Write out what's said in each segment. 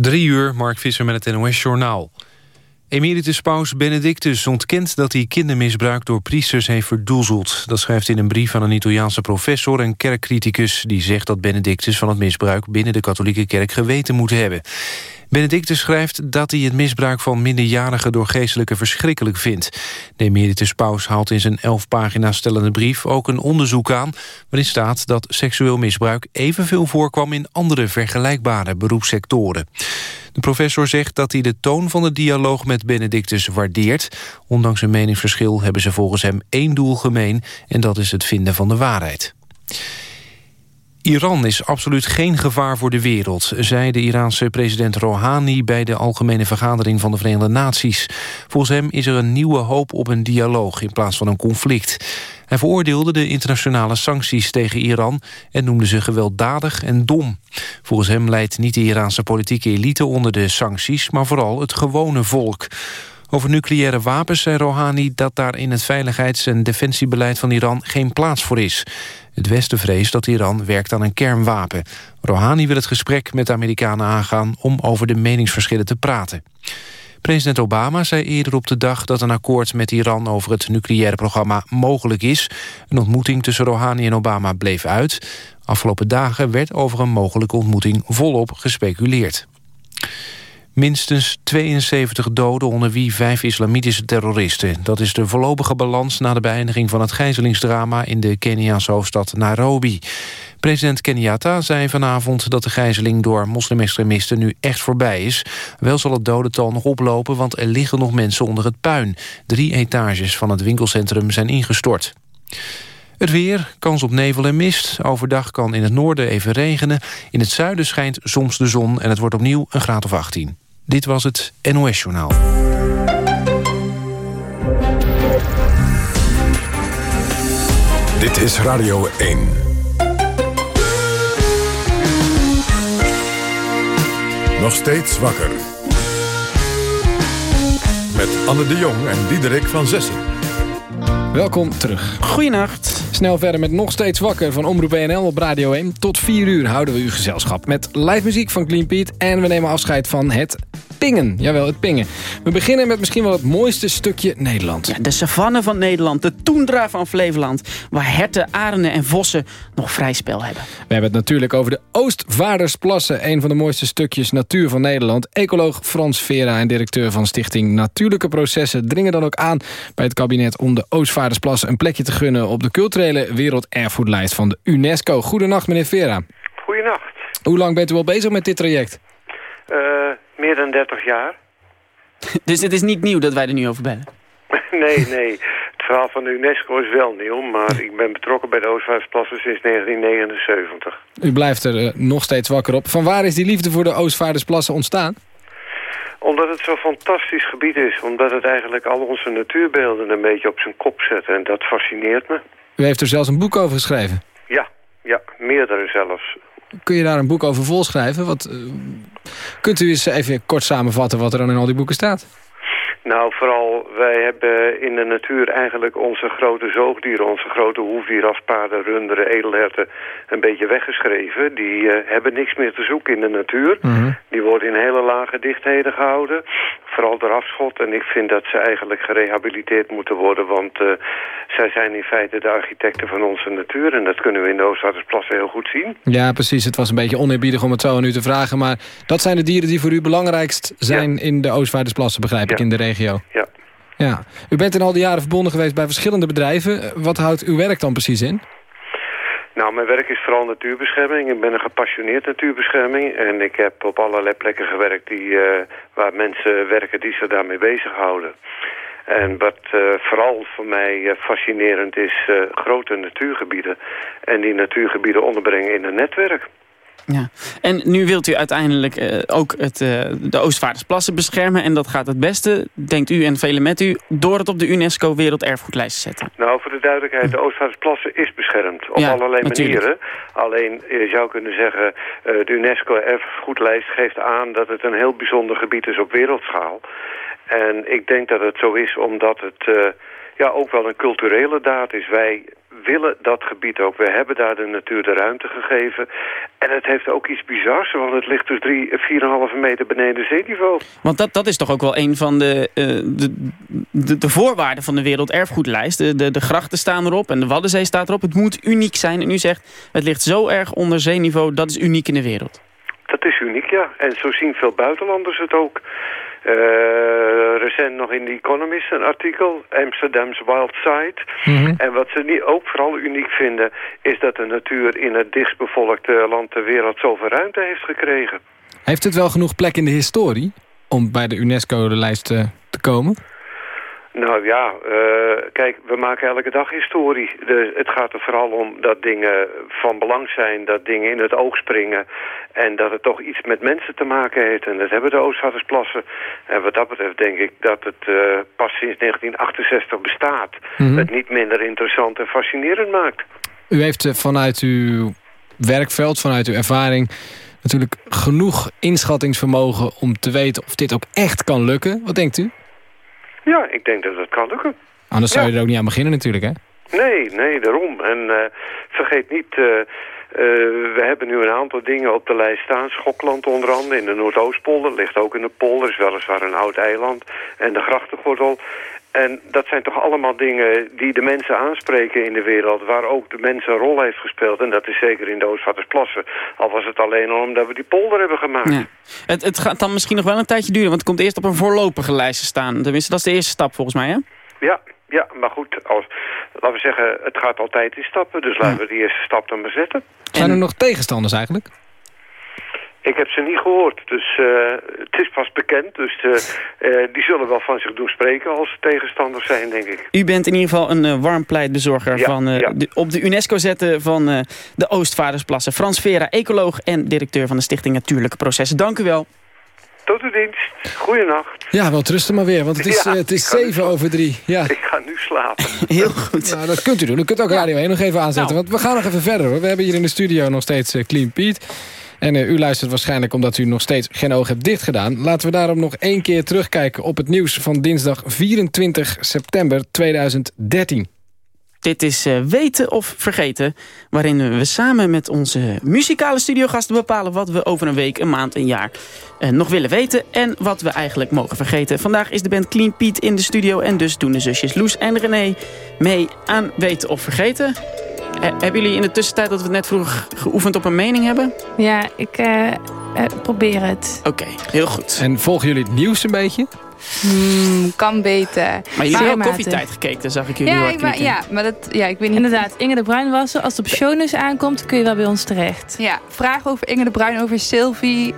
Drie uur, Mark Visser met het NOS-journaal. Emeritus paus Benedictus ontkent dat hij kindermisbruik door priesters heeft verdoezeld. Dat schrijft in een brief aan een Italiaanse professor en kerkcriticus... die zegt dat Benedictus van het misbruik binnen de katholieke kerk geweten moet hebben. Benedictus schrijft dat hij het misbruik van minderjarigen door geestelijke verschrikkelijk vindt. De emeritus paus haalt in zijn elf pagina's stellende brief ook een onderzoek aan... waarin staat dat seksueel misbruik evenveel voorkwam in andere vergelijkbare beroepssectoren. De professor zegt dat hij de toon van de dialoog met Benedictus waardeert. Ondanks een meningsverschil hebben ze volgens hem één doel gemeen... en dat is het vinden van de waarheid. Iran is absoluut geen gevaar voor de wereld, zei de Iraanse president Rouhani bij de Algemene Vergadering van de Verenigde Naties. Volgens hem is er een nieuwe hoop op een dialoog in plaats van een conflict. Hij veroordeelde de internationale sancties tegen Iran en noemde ze gewelddadig en dom. Volgens hem leidt niet de Iraanse politieke elite onder de sancties, maar vooral het gewone volk. Over nucleaire wapens zei Rouhani dat daar in het veiligheids- en defensiebeleid van Iran geen plaats voor is. Het Westen vreest dat Iran werkt aan een kernwapen. Rouhani wil het gesprek met de Amerikanen aangaan om over de meningsverschillen te praten. President Obama zei eerder op de dag dat een akkoord met Iran over het nucleaire programma mogelijk is. Een ontmoeting tussen Rouhani en Obama bleef uit. Afgelopen dagen werd over een mogelijke ontmoeting volop gespeculeerd. Minstens 72 doden, onder wie vijf islamitische terroristen. Dat is de voorlopige balans na de beëindiging van het gijzelingsdrama... in de Keniaanse hoofdstad Nairobi. President Kenyatta zei vanavond dat de gijzeling door moslimextremisten nu echt voorbij is. Wel zal het dodental nog oplopen, want er liggen nog mensen onder het puin. Drie etages van het winkelcentrum zijn ingestort. Het weer, kans op nevel en mist. Overdag kan in het noorden even regenen. In het zuiden schijnt soms de zon en het wordt opnieuw een graad of 18. Dit was het NOS Journaal. Dit is Radio 1. Nog steeds wakker. Met Anne de Jong en Diederik van Zessen. Welkom terug. Goeienacht. Snel verder met Nog Steeds Wakker van Omroep BNL op Radio 1. Tot 4 uur houden we u gezelschap met live muziek van Clean Pete. En we nemen afscheid van het pingen. Jawel, het pingen. We beginnen met misschien wel het mooiste stukje Nederland. Ja, de savanne van Nederland, de toendra van Flevoland... waar herten, arenden en vossen nog vrij spel hebben. We hebben het natuurlijk over de Oostvaardersplassen. Een van de mooiste stukjes natuur van Nederland. Ecoloog Frans Vera en directeur van Stichting Natuurlijke Processen... dringen dan ook aan bij het kabinet om de Oostvaardersplassen... een plekje te gunnen op de culturele werelderfgoedlijst van de UNESCO. Goedenacht, meneer Vera. Goedenacht. Hoe lang bent u al bezig met dit traject? Uh, meer dan 30 jaar. dus het is niet nieuw dat wij er nu over bellen? nee, nee. Het verhaal van de UNESCO is wel nieuw, maar ik ben betrokken bij de Oostvaardersplassen sinds 1979. U blijft er uh, nog steeds wakker op. Van waar is die liefde voor de Oostvaardersplassen ontstaan? Omdat het zo'n fantastisch gebied is. Omdat het eigenlijk al onze natuurbeelden een beetje op zijn kop zet. En dat fascineert me. U heeft er zelfs een boek over geschreven? Ja, ja meerdere zelfs. Kun je daar een boek over volschrijven? Wat, uh, kunt u eens even kort samenvatten wat er dan in al die boeken staat? Nou, vooral, wij hebben in de natuur eigenlijk onze grote zoogdieren, onze grote hoefdieren als paarden, runderen, edelherten, een beetje weggeschreven. Die uh, hebben niks meer te zoeken in de natuur. Mm -hmm. Die worden in hele lage dichtheden gehouden, vooral door afschot. En ik vind dat ze eigenlijk gerehabiliteerd moeten worden, want uh, zij zijn in feite de architecten van onze natuur. En dat kunnen we in de Oostvaardersplassen heel goed zien. Ja, precies. Het was een beetje oneerbiedig om het zo aan u te vragen. Maar dat zijn de dieren die voor u belangrijkst zijn ja. in de Oostvaardersplassen, begrijp ik, in de regio. Ja. ja. U bent in al die jaren verbonden geweest bij verschillende bedrijven. Wat houdt uw werk dan precies in? Nou, mijn werk is vooral natuurbescherming. Ik ben een gepassioneerd natuurbescherming. En ik heb op allerlei plekken gewerkt die, uh, waar mensen werken die zich daarmee bezighouden. En wat uh, vooral voor mij uh, fascinerend is, grote natuurgebieden. En die natuurgebieden onderbrengen in een netwerk. Ja. En nu wilt u uiteindelijk uh, ook het, uh, de Oostvaardersplassen beschermen. En dat gaat het beste, denkt u en velen met u, door het op de UNESCO Werelderfgoedlijst te zetten. Nou, voor de duidelijkheid, de Oostvaardersplassen is beschermd. Op ja, allerlei natuurlijk. manieren. Alleen, je zou kunnen zeggen, uh, de UNESCO Erfgoedlijst geeft aan dat het een heel bijzonder gebied is op wereldschaal. En ik denk dat het zo is omdat het ja, ook wel een culturele daad is. Wij willen dat gebied ook. We hebben daar de natuur de ruimte gegeven. En het heeft ook iets bizars, want het ligt dus 4,5 meter beneden zeeniveau. Want dat, dat is toch ook wel een van de, uh, de, de, de, voorwaarden van de werelderfgoedlijst. De, de, de grachten staan erop en de Waddenzee staat erop. Het moet uniek zijn. En u zegt, het ligt zo erg onder zeeniveau, dat is uniek in de wereld. Dat is uniek, ja. En zo zien veel buitenlanders het ook. Uh, recent nog in The Economist een artikel, Amsterdam's Wild Side. Mhm. En wat ze niet ook vooral uniek vinden... is dat de natuur in het dichtstbevolkte land ter wereld zoveel ruimte heeft gekregen. Heeft het wel genoeg plek in de historie om bij de UNESCO-lijst eh, te komen? Nou ja, uh, kijk, we maken elke dag historie. De, het gaat er vooral om dat dingen van belang zijn, dat dingen in het oog springen... en dat het toch iets met mensen te maken heeft. En dat hebben de Oostvaardersplassen. En wat dat betreft denk ik dat het uh, pas sinds 1968 bestaat... Mm het niet minder interessant en fascinerend maakt. U heeft uh, vanuit uw werkveld, vanuit uw ervaring... natuurlijk genoeg inschattingsvermogen om te weten of dit ook echt kan lukken. Wat denkt u? Ja, ik denk dat het kan lukken. Anders zou je er ook niet aan beginnen natuurlijk, hè? Nee, nee, daarom. En uh, vergeet niet, uh, uh, we hebben nu een aantal dingen op de lijst staan. Schokland onder andere, in de Noordoostpolder. Ligt ook in de polder, is weliswaar een oud eiland. En de grachtengordel. En dat zijn toch allemaal dingen die de mensen aanspreken in de wereld... waar ook de mensen een rol heeft gespeeld. En dat is zeker in de Oostvaardersplassen. Al was het alleen al omdat we die polder hebben gemaakt. Ja. Het, het gaat dan misschien nog wel een tijdje duren... want het komt eerst op een voorlopige lijst te staan. Tenminste, dat is de eerste stap volgens mij, hè? Ja, ja, maar goed, als, laten we zeggen, het gaat altijd in stappen. Dus laten we die eerste stap dan bezetten. Zijn er nog tegenstanders eigenlijk? Ik heb ze niet gehoord, dus uh, het is pas bekend. Dus uh, die zullen wel van zich doen spreken als ze tegenstanders zijn, denk ik. U bent in ieder geval een warm pleitbezorger van de, op de UNESCO zetten van de Oostvaardersplassen. Frans Vera, ecoloog en directeur van de Stichting Natuurlijke Processen. Dank u wel. Tot uw dienst. Goedenacht. Ja, wel rusten maar weer, want het is, ja, het is zeven over drie. Ja. Ik ga nu slapen. Heel goed. Nou, dat kunt u doen. U kunt ook Radio 1 nog even aanzetten. Nou. Want we gaan nog even verder. Hoor. We hebben hier in de studio nog steeds Clean Pete. En uh, u luistert waarschijnlijk omdat u nog steeds geen oog hebt dichtgedaan. Laten we daarom nog één keer terugkijken op het nieuws van dinsdag 24 september 2013. Dit is uh, Weten of Vergeten, waarin we samen met onze muzikale studiogasten bepalen wat we over een week, een maand, een jaar uh, nog willen weten en wat we eigenlijk mogen vergeten. Vandaag is de band Clean Pete in de studio en dus doen de zusjes Loes en René mee aan Weten of Vergeten. Eh, hebben jullie in de tussentijd dat we net vroeg geoefend op een mening hebben? Ja, ik uh, probeer het. Oké, heel goed. En volgen jullie het nieuws een beetje? Hmm, kan beter. Maar jullie hebben koffietijd gekeken, zag ik jullie ja, maar, ja, maar dat, ja, ik weet niet. Inderdaad, Inge de Bruin was er. Als het op shownews aankomt, kun je wel bij ons terecht. Ja, vraag over Inge de Bruin, over Sylvie.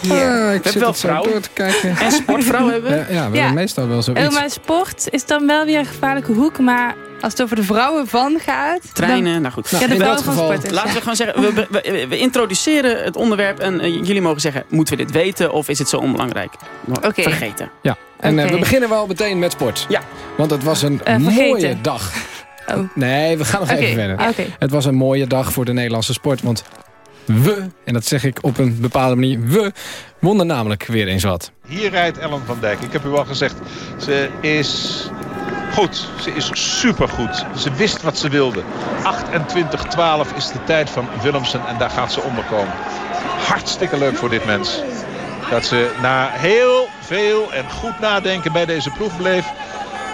Ja, ik zit wel vrouwen te kijken. En sportvrouwen hebben we? Ja, ja we hebben meestal wel zoiets. Oh, maar sport is dan wel weer een gevaarlijke hoek, maar als het over de vrouwen van gaat. Treinen, nou goed. ja, de vrouwen van sport. Laten we gewoon zeggen, we, we, we, introduceren het onderwerp. En uh, jullie mogen zeggen, moeten we dit weten of is het zo onbelangrijk? Okay. Vergeten. Ja, en uh, we beginnen wel meteen met sport. Ja. Want het was een uh, mooie dag. Oh. Nee, we gaan nog okay. even verder. Okay. Het was een mooie dag voor de Nederlandse sport. Want we, en dat zeg ik op een bepaalde manier, we wonnen namelijk weer eens wat. Hier rijdt Ellen van Dijk. Ik heb u al gezegd, ze is goed. Ze is supergoed. Ze wist wat ze wilde. 28-12 is de tijd van Willemsen en daar gaat ze onderkomen. Hartstikke leuk voor dit mens. Dat ze na heel veel en goed nadenken bij deze proef bleef...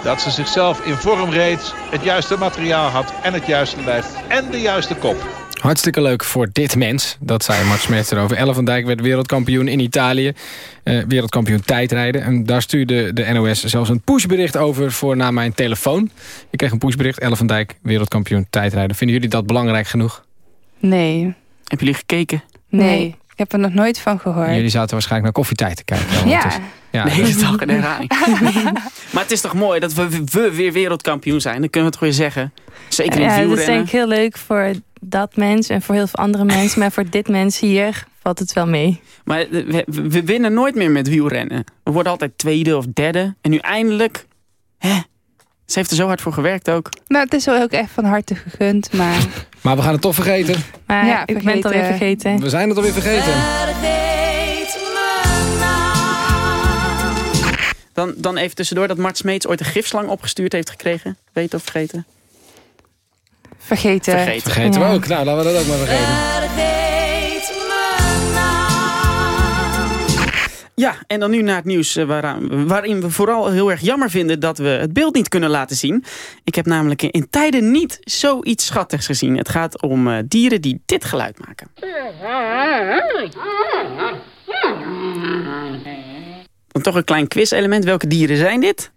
dat ze zichzelf in vorm reed, het juiste materiaal had en het juiste lijf en de juiste kop. Hartstikke leuk voor dit mens. Dat zei Mart Smeets erover. Ellen van Dijk werd wereldkampioen in Italië. Uh, wereldkampioen tijdrijden. En daar stuurde de NOS zelfs een pushbericht over voor naar mijn telefoon. Ik kreeg een pushbericht. Ellen van Dijk, wereldkampioen tijdrijden. Vinden jullie dat belangrijk genoeg? Nee. Hebben jullie gekeken? Nee. Ik heb er nog nooit van gehoord. Jullie zaten waarschijnlijk naar koffietijd te kijken. Ja. ja. De hele dag een herhaling. maar het is toch mooi dat we, we weer wereldkampioen zijn. Dan kunnen we het gewoon zeggen. Zeker in ja, wielrennen. Dat is denk ik heel leuk voor dat mens en voor heel veel andere mensen. maar voor dit mens hier valt het wel mee. Maar we, we, winnen nooit meer met wielrennen. We worden altijd tweede of derde. En nu eindelijk... Hè, ze heeft er zo hard voor gewerkt ook. Nou, het is wel ook echt van harte gegund, maar... maar we gaan het toch vergeten. Maar ja, ik ben het alweer vergeten. We zijn het alweer vergeten. Dan, dan even tussendoor dat Mart Smeets ooit een gifslang opgestuurd heeft gekregen. Weet of vergeten? Vergeten. Vergeten. Vergeten Ja. we ook. Nou, laten we dat ook maar vergeten. Ja, en dan nu naar het nieuws eh, waaraan, waarin we vooral heel erg jammer vinden dat we het beeld niet kunnen laten zien. Ik heb namelijk in tijden niet zoiets schattigs gezien. Het gaat om eh, dieren die dit geluid maken. Dan toch een klein quiz-element. Welke dieren zijn dit?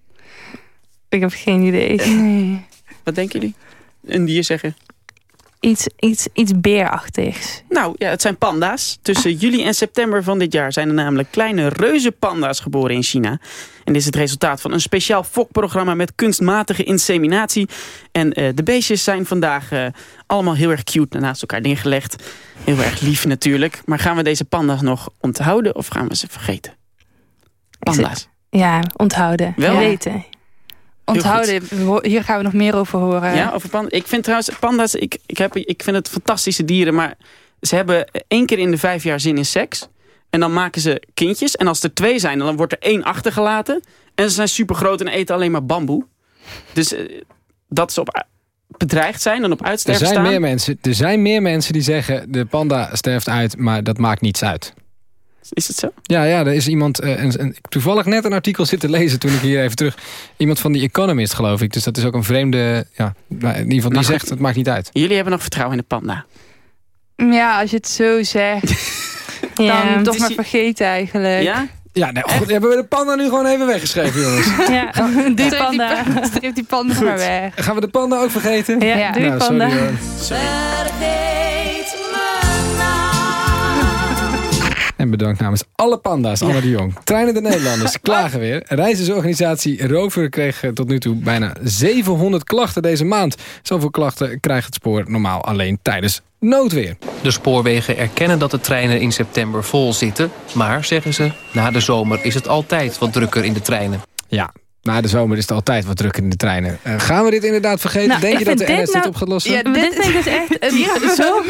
Ik heb geen idee. Nee. Wat denken jullie? Een dier zeggen. Iets, iets, iets beerachtigs. Nou ja, het zijn panda's. Tussen juli en september van dit jaar zijn er namelijk kleine reuzenpanda's geboren in China. En dit is het resultaat van een speciaal fokprogramma met kunstmatige inseminatie. En eh, de beestjes zijn vandaag eh, allemaal heel erg cute naast elkaar neergelegd. Heel erg lief natuurlijk. Maar gaan we deze panda's nog onthouden of gaan we ze vergeten? Panda's. Ja, onthouden. Wel? Weten. Onthouden, hier gaan we nog meer over horen. Ja, over panda's. Ik vind trouwens, panda's, ik, ik, heb, ik vind het fantastische dieren. Maar ze hebben één keer in de vijf jaar zin in seks. En dan maken ze kindjes. En als er twee zijn, dan wordt er één achtergelaten. En ze zijn super groot en eten alleen maar bamboe. Dus eh, dat ze op bedreigd zijn en op Er uitsterven zijn, staan. meer mensen, er zijn meer mensen die zeggen... de panda sterft uit, maar dat maakt niets uit. Is het zo? Ja, ja, er is iemand... eh, een, een- toevallig net een artikel zitten lezen toen ik hier even terug... Iemand van die Economist, geloof ik. Dus dat is ook een vreemde... Ja, maar in ieder geval, die zegt, het maakt niet uit. Jullie hebben nog vertrouwen in de panda. Ja, als je het zo zegt, dan Ja, toch maar vergeten eigenlijk. Ja? Ja, nee, goed, hebben we de panda nu gewoon even weggeschreven, jongens. ja die Streep die, panda. pa- streep die panda maar weg. Gaan we de panda ook vergeten? Ja, Ja. Nou, panda. sorry, En bedankt namens alle panda's, Anne de Jong. Treinen de Nederlanders klagen weer. Reizigersorganisatie Rover kreeg tot nu toe bijna 700 klachten deze maand. Zoveel klachten krijgt het spoor normaal alleen tijdens noodweer. De spoorwegen erkennen dat de treinen in september vol zitten. Maar, zeggen ze, na de zomer is het altijd wat drukker in de treinen. Ja, na de zomer is het altijd wat drukker in de treinen. Eh, gaan we dit inderdaad vergeten? Nou, Denk je dat de NS dit dit nou- op gaat lossen? Ja, dit dit vind ik dus echt een, zo,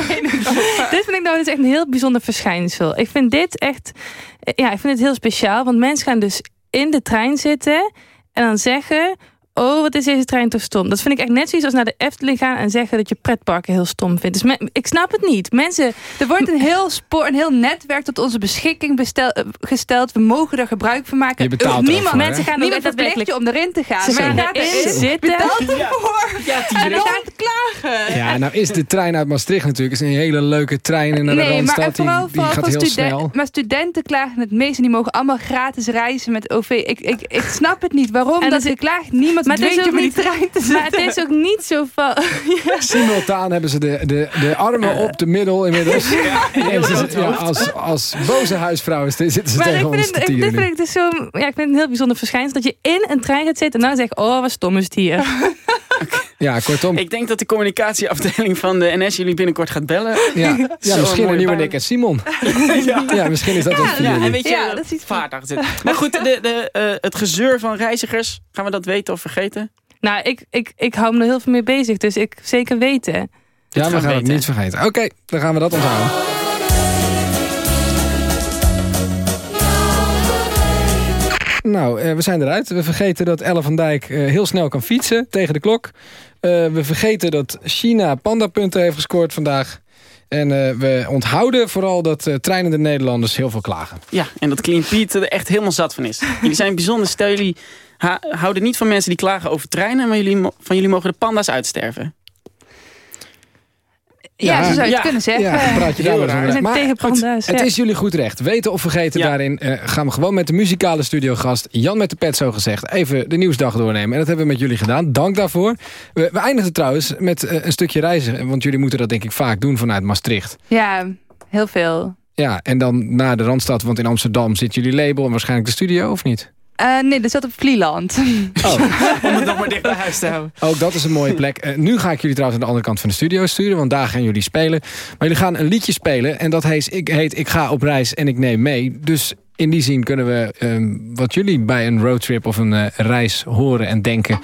dit vind ik nou dus echt een heel bijzonder verschijnsel. Ik vind dit echt, ja, ik vind het heel speciaal, want mensen gaan dus in de trein zitten en dan zeggen, oh, wat is deze trein toch stom. Dat vind ik echt net zoiets als naar de Efteling gaan en zeggen dat je pretparken heel stom vindt. Dus me- ik snap het niet. Mensen, Er wordt een heel spoor, een heel netwerk tot onze beschikking bestel- eh, gesteld. We mogen er gebruik van maken. Je betaalt er Niemand, voor, mensen gaan niemand verplicht daadwerkelijk... je om erin te gaan. Ze Maar gaat erin zitten. betaalt ervoor. Ja, En Tigre. dan gaat het klagen. Ja, nou is de trein uit Maastricht natuurlijk is een hele leuke trein naar de Nee, maar Randstad. en Die, vooral, die gaat heel studen- snel. Maar studenten klagen het meest en die mogen allemaal gratis reizen met OV. Ik, ik, ik snap het niet. Waarom En dat het ze klaagt? Niemand Maar die niet- trein te Maar het is ook niet zo van... Simultaan hebben ze de, de, de armen op de middel inmiddels. en ze, ja, als, als boze huisvrouwen zitten ze Maar ik tegen vind ons het, te ik, dit vind ik dus zo... Ja, ik vind het een heel bijzonder verschijnsel. Dat je in een trein gaat zitten en dan zegt... Oh, wat stom is het hier. Ja, kortom. Ik denk dat de communicatieafdeling van de NS jullie binnenkort gaat bellen. Ja, ja misschien een nieuwe. Nick en Simon. ja. misschien is dat wat voor Ja, jullie. en weet je, Ja, dat is iets van- vaart achter zitten. Maar goed, de, de, eh, het gezeur van reizigers, gaan we dat weten of vergeten? nou, ik, ik, ik hou me er heel veel mee bezig. Dus ik zeker weten. Ja, we gaan gaan het niet vergeten. Oké, dan gaan we dat onthouden. Nou, eh, we zijn eruit. We vergeten dat Elle van Dijk eh, heel snel kan fietsen tegen de klok. Eh, we vergeten dat China pandapunten heeft gescoord vandaag. En we onthouden vooral dat eh treinende Nederlanders heel veel klagen. Ja, en dat Clean Piet er echt helemaal zat van is. Jullie zijn bijzonder stel. Jullie houden niet van mensen die klagen over treinen... maar jullie, van jullie mogen de panda's uitsterven. Ja, Ja. zo zou je het Ja. kunnen zeggen. Ja, praat je daar wel. We zijn Maar tegen goed, panda's. Het ja. is jullie goed recht. Weten of vergeten Ja. daarin eh, gaan we gewoon met de muzikale studiogast Jan met de pet zo gezegd even de nieuwsdag doornemen. En dat hebben we met jullie gedaan. Dank daarvoor. We, we eindigen trouwens met eh, een stukje reizen. Want jullie moeten dat denk ik vaak doen vanuit Maastricht. Ja, heel veel. Ja, en dan naar de Randstad, want in Amsterdam zit jullie label en waarschijnlijk de studio, of niet? Eh, nee, dat zat op Vlieland. Oh, Om het nog maar dicht bij huis te houden. ook dat is een mooie plek. Eh, nu ga ik jullie trouwens aan de andere kant van de studio sturen, want daar gaan jullie spelen. Maar jullie gaan een liedje spelen en dat heet Ik, heet ik ga op reis en ik neem mee. Dus in die zin kunnen we ehm, wat jullie bij een roadtrip of een eh, reis horen en denken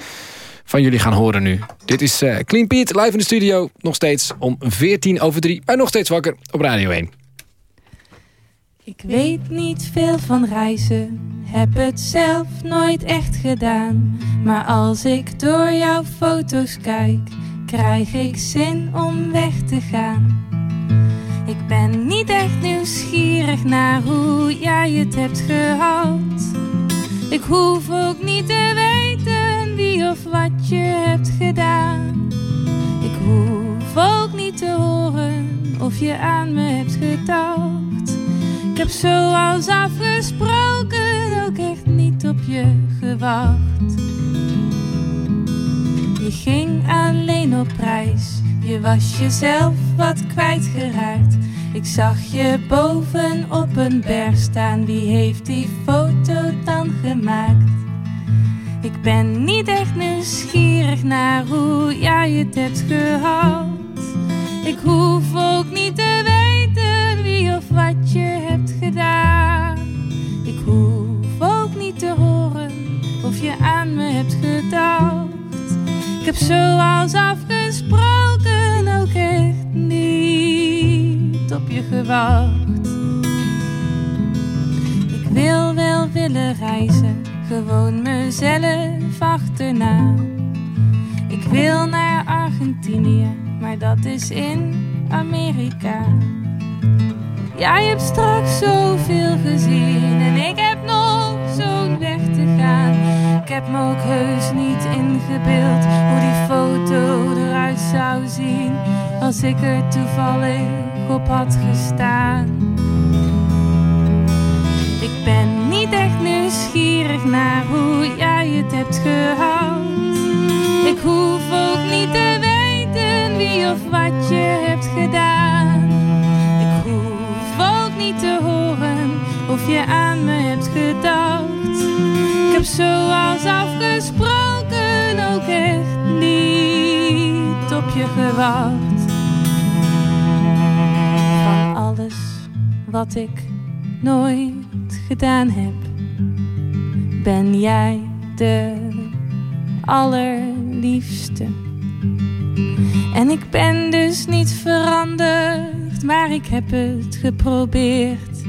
van jullie gaan horen nu. Dit is eh, Clean Pete live in de studio, nog steeds om 14 over 3, maar nog steeds wakker op Radio 1. Ik weet niet veel van reizen, heb het zelf nooit echt gedaan. Maar als ik door jouw foto's kijk, krijg ik zin om weg te gaan. Ik ben niet echt nieuwsgierig naar hoe jij het hebt gehad. Ik hoef ook niet te weten wie of wat je hebt gedaan. Ik hoef ook niet te horen of je aan me hebt gedacht. Heb zoals afgesproken ook echt niet op je gewacht. Je ging alleen op reis, je was jezelf wat kwijtgeraakt. Ik zag je boven op een berg staan, wie heeft die foto dan gemaakt? Ik ben niet echt nieuwsgierig naar hoe jij het hebt gehad. Ik hoef ook niet te heb zoals afgesproken ook echt niet op je gewacht. Ik wil wel willen reizen, gewoon mezelf achterna. Ik wil naar Argentinië, maar dat is in Amerika. Jij hebt straks zoveel gezien en ik heb nog zo'n weg te gaan. Ik heb me ook heus niet ingebeeld hoe die foto eruit zou zien als ik er toevallig op had gestaan. Ik ben niet echt nieuwsgierig naar hoe jij het hebt gehad. Ik hoef ook niet te weten wie of wat je hebt gedaan. Ik hoef ook niet te horen of je aan me hebt gedacht. Zoals afgesproken ook echt niet op je gewacht. Van alles wat ik nooit gedaan heb, ben jij de allerliefste. En ik ben dus niet veranderd, maar ik heb het geprobeerd.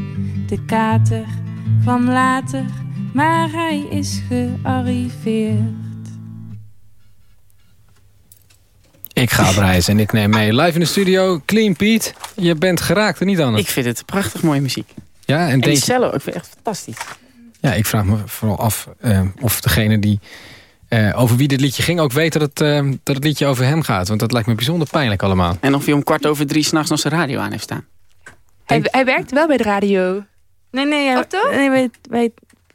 De kater kwam later, maar hij is gearriveerd. Ik ga op reis en ik neem mee. Live in de studio, Clean Pete. Je bent geraakt, er niet anders. Ik vind het prachtig mooie muziek. Ja, en, En die deze, cello, ik vind het echt fantastisch. ja, ik vraag me vooral af eh, of degene die eh, over wie dit liedje ging... ook weet dat het, eh, dat het liedje over hem gaat. Want dat lijkt me bijzonder pijnlijk allemaal. En of hij om kwart over drie s'nachts nog zijn radio aan heeft staan. Hij, hij werkt wel bij de radio. Nee, nee, ja, Oh, toch? nee bij,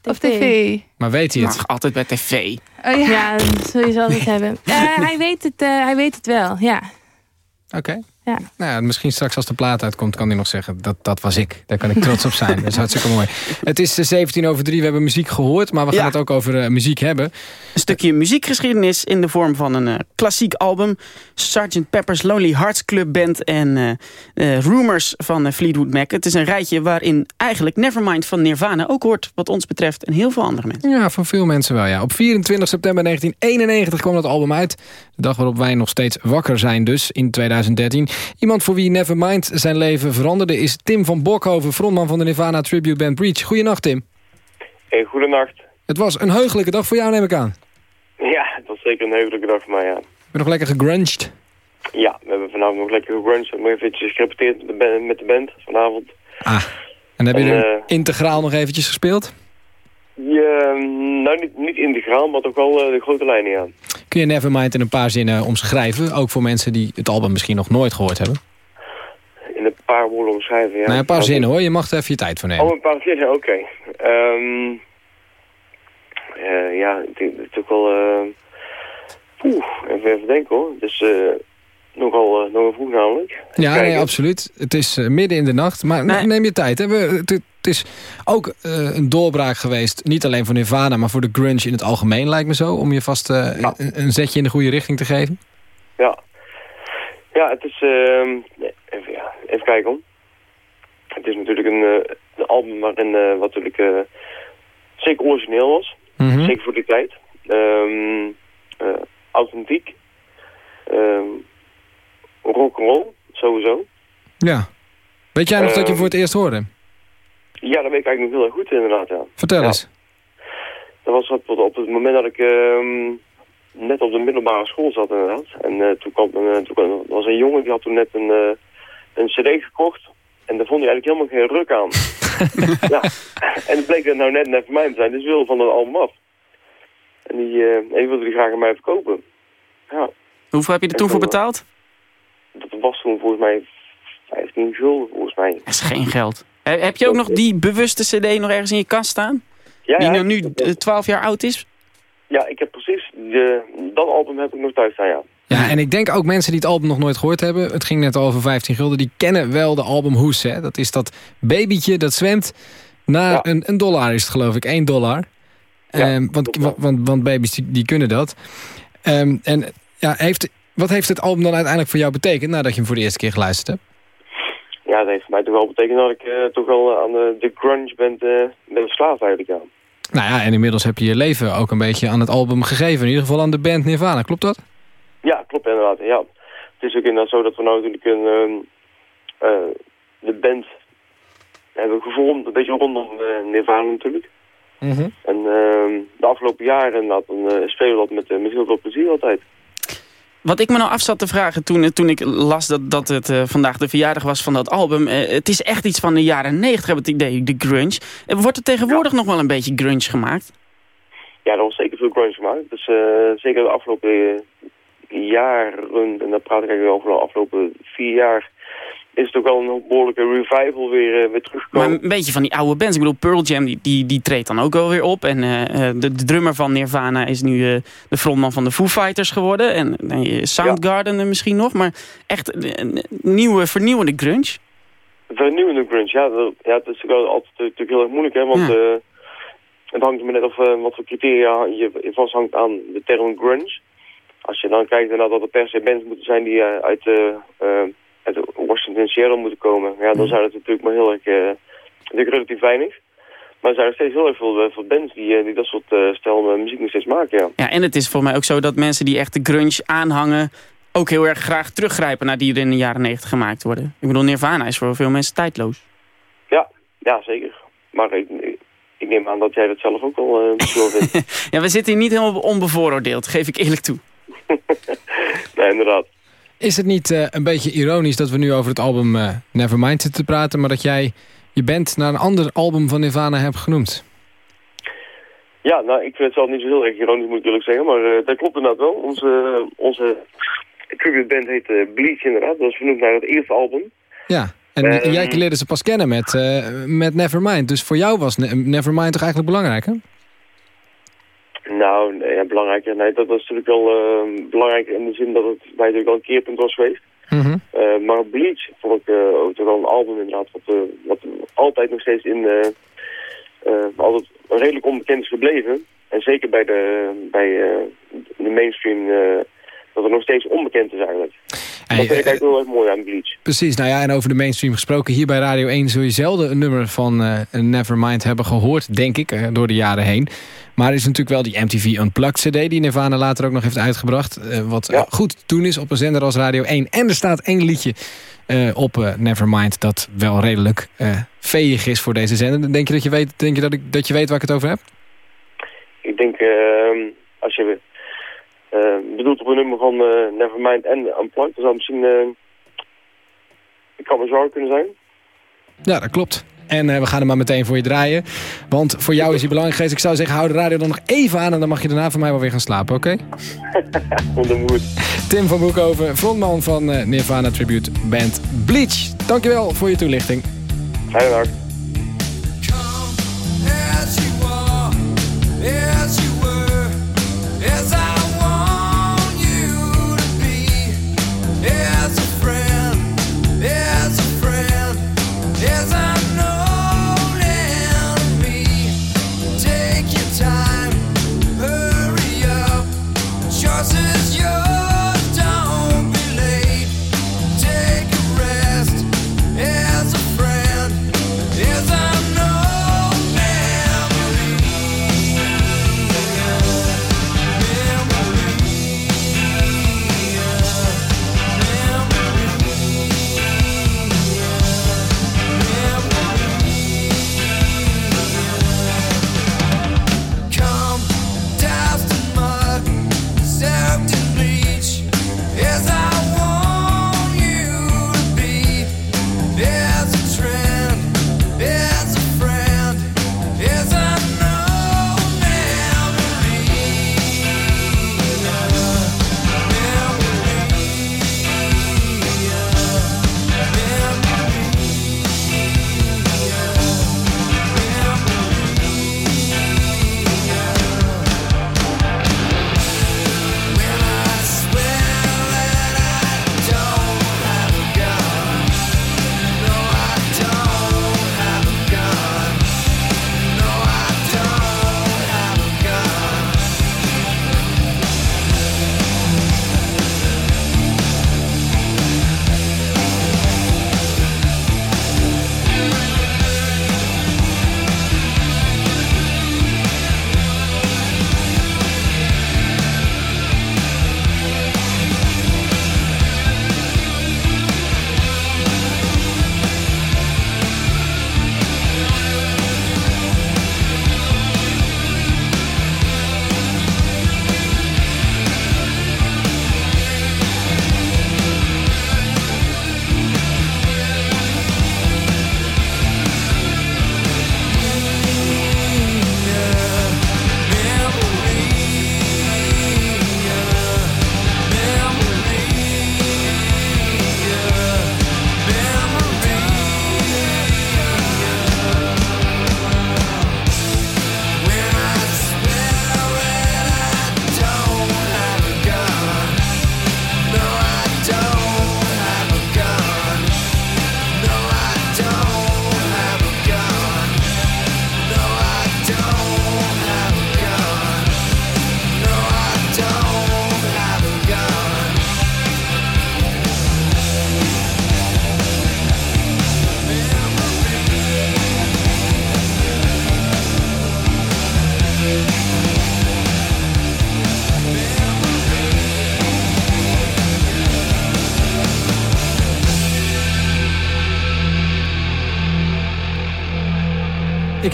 Of tv. Maar weet hij het? Mag altijd bij tv. Oh, ja. Ja, dat zul je altijd hebben. Eh, hij, weet het, eh, hij weet het wel, ja. Oké. Ja. Nou misschien straks als de plaat uitkomt kan hij nog zeggen... dat, dat was ik. Daar kan ik trots op zijn. Dat is hartstikke mooi. Het is eh, 17 over 3. We hebben muziek gehoord. Maar we gaan Ja. het ook over eh, muziek hebben. Een stukje muziekgeschiedenis in de vorm van een eh, klassiek album. Sgt. Pepper's Lonely Hearts Club Band en eh, eh, Rumors van eh, Fleetwood Mac. Het is een rijtje waarin eigenlijk Nevermind van Nirvana ook hoort... wat ons betreft en heel veel andere mensen. Ja, voor veel mensen wel, ja. Op 24 september 1991 kwam dat album uit. De dag waarop wij nog steeds wakker zijn dus, in 2013. Iemand voor wie Nevermind zijn leven veranderde... is Tim van Bokhoven, frontman van de Nirvana Tribute Band Breach. Goedenacht, Tim. Hey, goedenacht. Het was een heugelijke dag voor jou, neem ik aan. Ja, het was zeker een heugelijke dag voor mij, ja. Ben nog lekker gegrunged? Ja, we hebben vanavond nog lekker gegruncht. We hebben nog eventjes gerepeteerd met de band, vanavond. Ah, en heb je En, er eh, integraal nog eventjes gespeeld? Ja, nou, niet, niet integraal, maar toch wel eh, de grote lijnen, ja. Kun je Nevermind in een paar zinnen omschrijven? Ook voor mensen die het album misschien nog nooit gehoord hebben. In een paar woorden omschrijven, ja. nou, een paar zinnen hoor, je mag er even je tijd voor nemen. Oh, een paar zinnen, oké. Ehm, eh, ja, het is toch wel... Oeh, even, even denken hoor. Eh, uh, nogal vroeg namelijk. Ja, nee, absoluut. Het is eh, midden in de nacht, maar Nee. neem je tijd. Hè. We, het, het is ook eh, een doorbraak geweest, niet alleen voor Nirvana... maar voor de grunge in het algemeen, lijkt me zo... om je vast eh, Ja. een, een zetje in de goede richting te geven. Ja. Ja, het is... ehm, even, ja, even kijken hoor. Het is natuurlijk een, eh, een album waarin eh, wat natuurlijk eh, zeker origineel was. Mhm. Zeker voor die tijd. Ehm, eh, authentiek. Ehm rock'n'roll, sowieso. Ja. Weet jij nog dat je Ehm, voor het eerst hoorde? Ja, dat weet ik eigenlijk nog heel erg goed inderdaad, ja. Vertel ja. eens. Dat was op, op het moment dat ik ehm, net op de middelbare school zat inderdaad. En eh, toen, kwam, een, toen kwam, er was een jongen die had toen net een, eh, een cd gekocht. En daar vond hij eigenlijk helemaal geen ruk aan. ja. En het bleek dat nou net net voor mij te zijn. Dus wil van het album af. En die, eh, en die wilde die graag aan mij verkopen. Ja. Hoeveel heb je er toen voor betaald? Dat was toen volgens mij 15 gulden volgens mij. Dat is geen geld. He- Heb je ook nog die bewuste cd nog ergens in je kast staan? Ja, Die ja, nou nu ik- eh, 12 jaar oud is? Ja, ik heb precies, de, dat album heb ik nog thuis staan, ja. Ja, en ik denk ook mensen die het album nog nooit gehoord hebben... het ging net al over 15 gulden, die kennen wel de album Hoes. Hè? Dat is dat babytje dat zwemt naar een, een dollar is het geloof ik, 1 dollar. Ehm, want, wa- want, want baby's die, die kunnen dat. Ehm, en ja, heeft, wat heeft het album dan uiteindelijk voor jou betekend... nadat je hem voor de eerste keer geluisterd hebt? Ja, dat heeft voor mij toch wel betekend dat ik eh, toch wel aan de, de grunge ben, eh ben verslaafd eigenlijk, ja. Nou ja, en inmiddels heb je je leven ook een beetje aan het album gegeven. In ieder geval aan de band Nirvana, klopt dat? Ja, klopt inderdaad, ja. Het is ook inderdaad zo dat we nou natuurlijk een, ehm, eh, de band hebben gevormd, een beetje rondom eh, Nirvana natuurlijk. En ehm, de afgelopen jaren inderdaad, dan eh, spelen we dat met, eh, met heel veel plezier altijd. Wat ik me nou af zat te vragen toen, eh, toen ik las dat, dat het eh, vandaag de verjaardag was van dat album. eh, het is echt iets van de jaren 90, heb ik het idee, de grunge. Wordt er tegenwoordig nog wel een beetje grunge gemaakt? Ja, er wordt zeker veel grunge gemaakt. Dus zeker de afgelopen jaren, en dan praat ik eigenlijk over de afgelopen vier jaar, is het ook wel een behoorlijke revival weer, eh, weer teruggekomen. Maar een beetje van die oude bands. Ik bedoel, Pearl Jam die, die, die treedt dan ook wel weer op. En eh, eh, de, de drummer van Nirvana is nu de frontman van de Foo Fighters geworden. En Soundgarden misschien nog. Maar echt een nieuwe, vernieuwende grunge. Vernieuwende grunge, ja, dat, ja het is wel altijd natuurlijk heel erg moeilijk, hè, want het hangt maar net af wat voor criteria je, vasthangt aan de term grunge. Als je dan kijkt naar dat er per se bands moeten zijn die uit, eh, uit Washington Seattle moeten komen, ja, dan zijn het natuurlijk maar heel erg, eh, natuurlijk relatief weinig. Maar er zijn nog steeds heel erg veel, eh, veel bands die, eh, die dat soort eh, stijl muziek nog steeds maken, ja. Ja, en het is voor mij ook zo dat mensen die echt de grunge aanhangen... ook heel erg graag teruggrijpen naar die er in de jaren 90 gemaakt worden. Ik bedoel, Nirvana is voor veel mensen tijdloos. Ja, ja zeker. Maar ik, ik neem aan dat jij dat zelf ook al uh, wel vindt. Ja, we zitten hier niet helemaal onbevooroordeeld, geef ik eerlijk toe. nee, inderdaad. Is het niet eh, een beetje ironisch dat we nu over het album eh, Nevermind zitten te praten... maar dat jij je band naar een ander album van Nirvana hebt genoemd? Ja, nou, ik vind het zelf niet zo heel erg ironisch, moet ik eerlijk zeggen. Maar eh, dat klopt inderdaad wel. Onze, onze tribute band heet Bleach inderdaad. Dat is vernoemd naar het eerste album. Ja, en, Ehm. jij leerde ze pas kennen met, met Nevermind. Dus voor jou was Ne- Nevermind toch eigenlijk belangrijk, hè? Nou, nee, ja, belangrijk. ja, Nee, dat was natuurlijk wel eh, belangrijk in de zin dat het bij natuurlijk wel een keerpunt was geweest. Eh, maar Bleach vond ik eh, ook toch wel een album inderdaad, wat, eh, wat altijd nog steeds in, altijd redelijk onbekend is gebleven. En zeker bij de, bij, de mainstream, dat het nog steeds onbekend is eigenlijk. Dat vind ik eigenlijk heel erg mooi aan Bleach. Precies, nou ja, en over de mainstream gesproken. Hier bij Radio 1 zul je zelden een nummer van eh, Nevermind hebben gehoord, denk ik, eh, door de jaren heen. Maar er is natuurlijk wel die MTV Unplugged CD die Nirvana later ook nog heeft uitgebracht. eh, wat eh, goed te doen is op een zender als Radio 1. En er staat één liedje eh, op eh, Nevermind dat wel redelijk eh veeg is voor deze zender. Denk je dat je weet, denk je dat ik, dat je weet waar ik het over heb? Ik denk, eh, als je eh, bedoelt op een nummer van eh, Nevermind en Unplugged, dan zou misschien uh, Come kunnen zijn. Ja, dat klopt. En eh, we gaan hem maar meteen voor je draaien. Want voor jou is hij belangrijk geweest. Ik zou zeggen, hou de radio dan nog even aan... en dan mag je daarna van mij wel weer gaan slapen, oké? Tim van Broekhoven, frontman van eh, Nirvana Tribute Band Bleach. Dankjewel voor je toelichting. Fijne dag.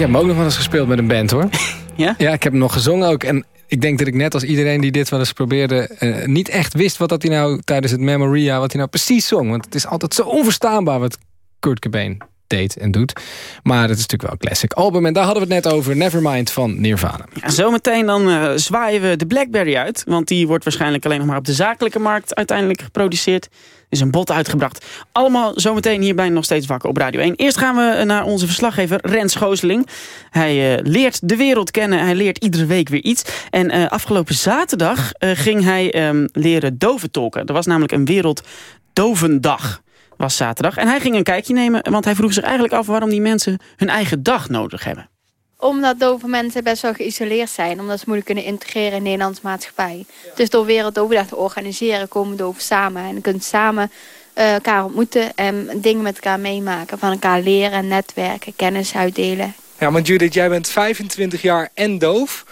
Heb hem ook nog wel eens gespeeld met een band, hoor. Ja? Ja, ik heb hem nog gezongen ook. En ik denk dat ik net als iedereen die dit wel eens probeerde... eh, niet echt wist wat dat hij nou tijdens het Memoria... wat hij nou precies zong. Want het is altijd zo onverstaanbaar wat Kurt Cobain deed en doet. Maar het is natuurlijk wel een classic album. En daar hadden we het net over. Nevermind van Nirvana. Ja, zometeen dan eh, zwaaien we de Blackberry uit. Want die wordt waarschijnlijk alleen nog maar op de zakelijke markt uiteindelijk geproduceerd. Er is een bot uitgebracht. Allemaal zometeen hierbij nog steeds wakker op Radio 1. Eerst gaan we naar onze verslaggever Rens Gooseling. Hij eh, leert de wereld kennen. Hij leert iedere week weer iets. En eh, afgelopen zaterdag eh, ging hij ehm, leren doventolken. Er was namelijk een Werelddovendag. Was zaterdag. En hij ging een kijkje nemen. Want hij vroeg zich eigenlijk af waarom die mensen hun eigen dag nodig hebben. Omdat dove mensen best wel geïsoleerd zijn. Omdat ze moeilijk kunnen integreren in de Nederlandse maatschappij. Dus door Wereldoverdag te organiseren komen doven samen. En je kunt samen eh, elkaar ontmoeten en dingen met elkaar meemaken. Van elkaar leren, netwerken, kennis uitdelen. Ja, want Judith, jij bent 25 jaar en doof.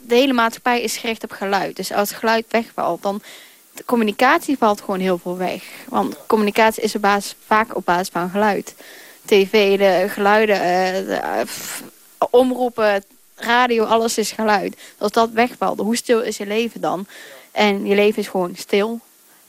De hele maatschappij is gericht op geluid. Dus als geluid wegvalt, dan... De communicatie valt gewoon heel veel weg. Want communicatie is op basis, vaak op basis van geluid. TV, de geluiden, eh, de, eh, pff, omroepen, radio, alles is geluid. Als dat wegvalt, hoe stil is je leven dan? En je leven is gewoon stil.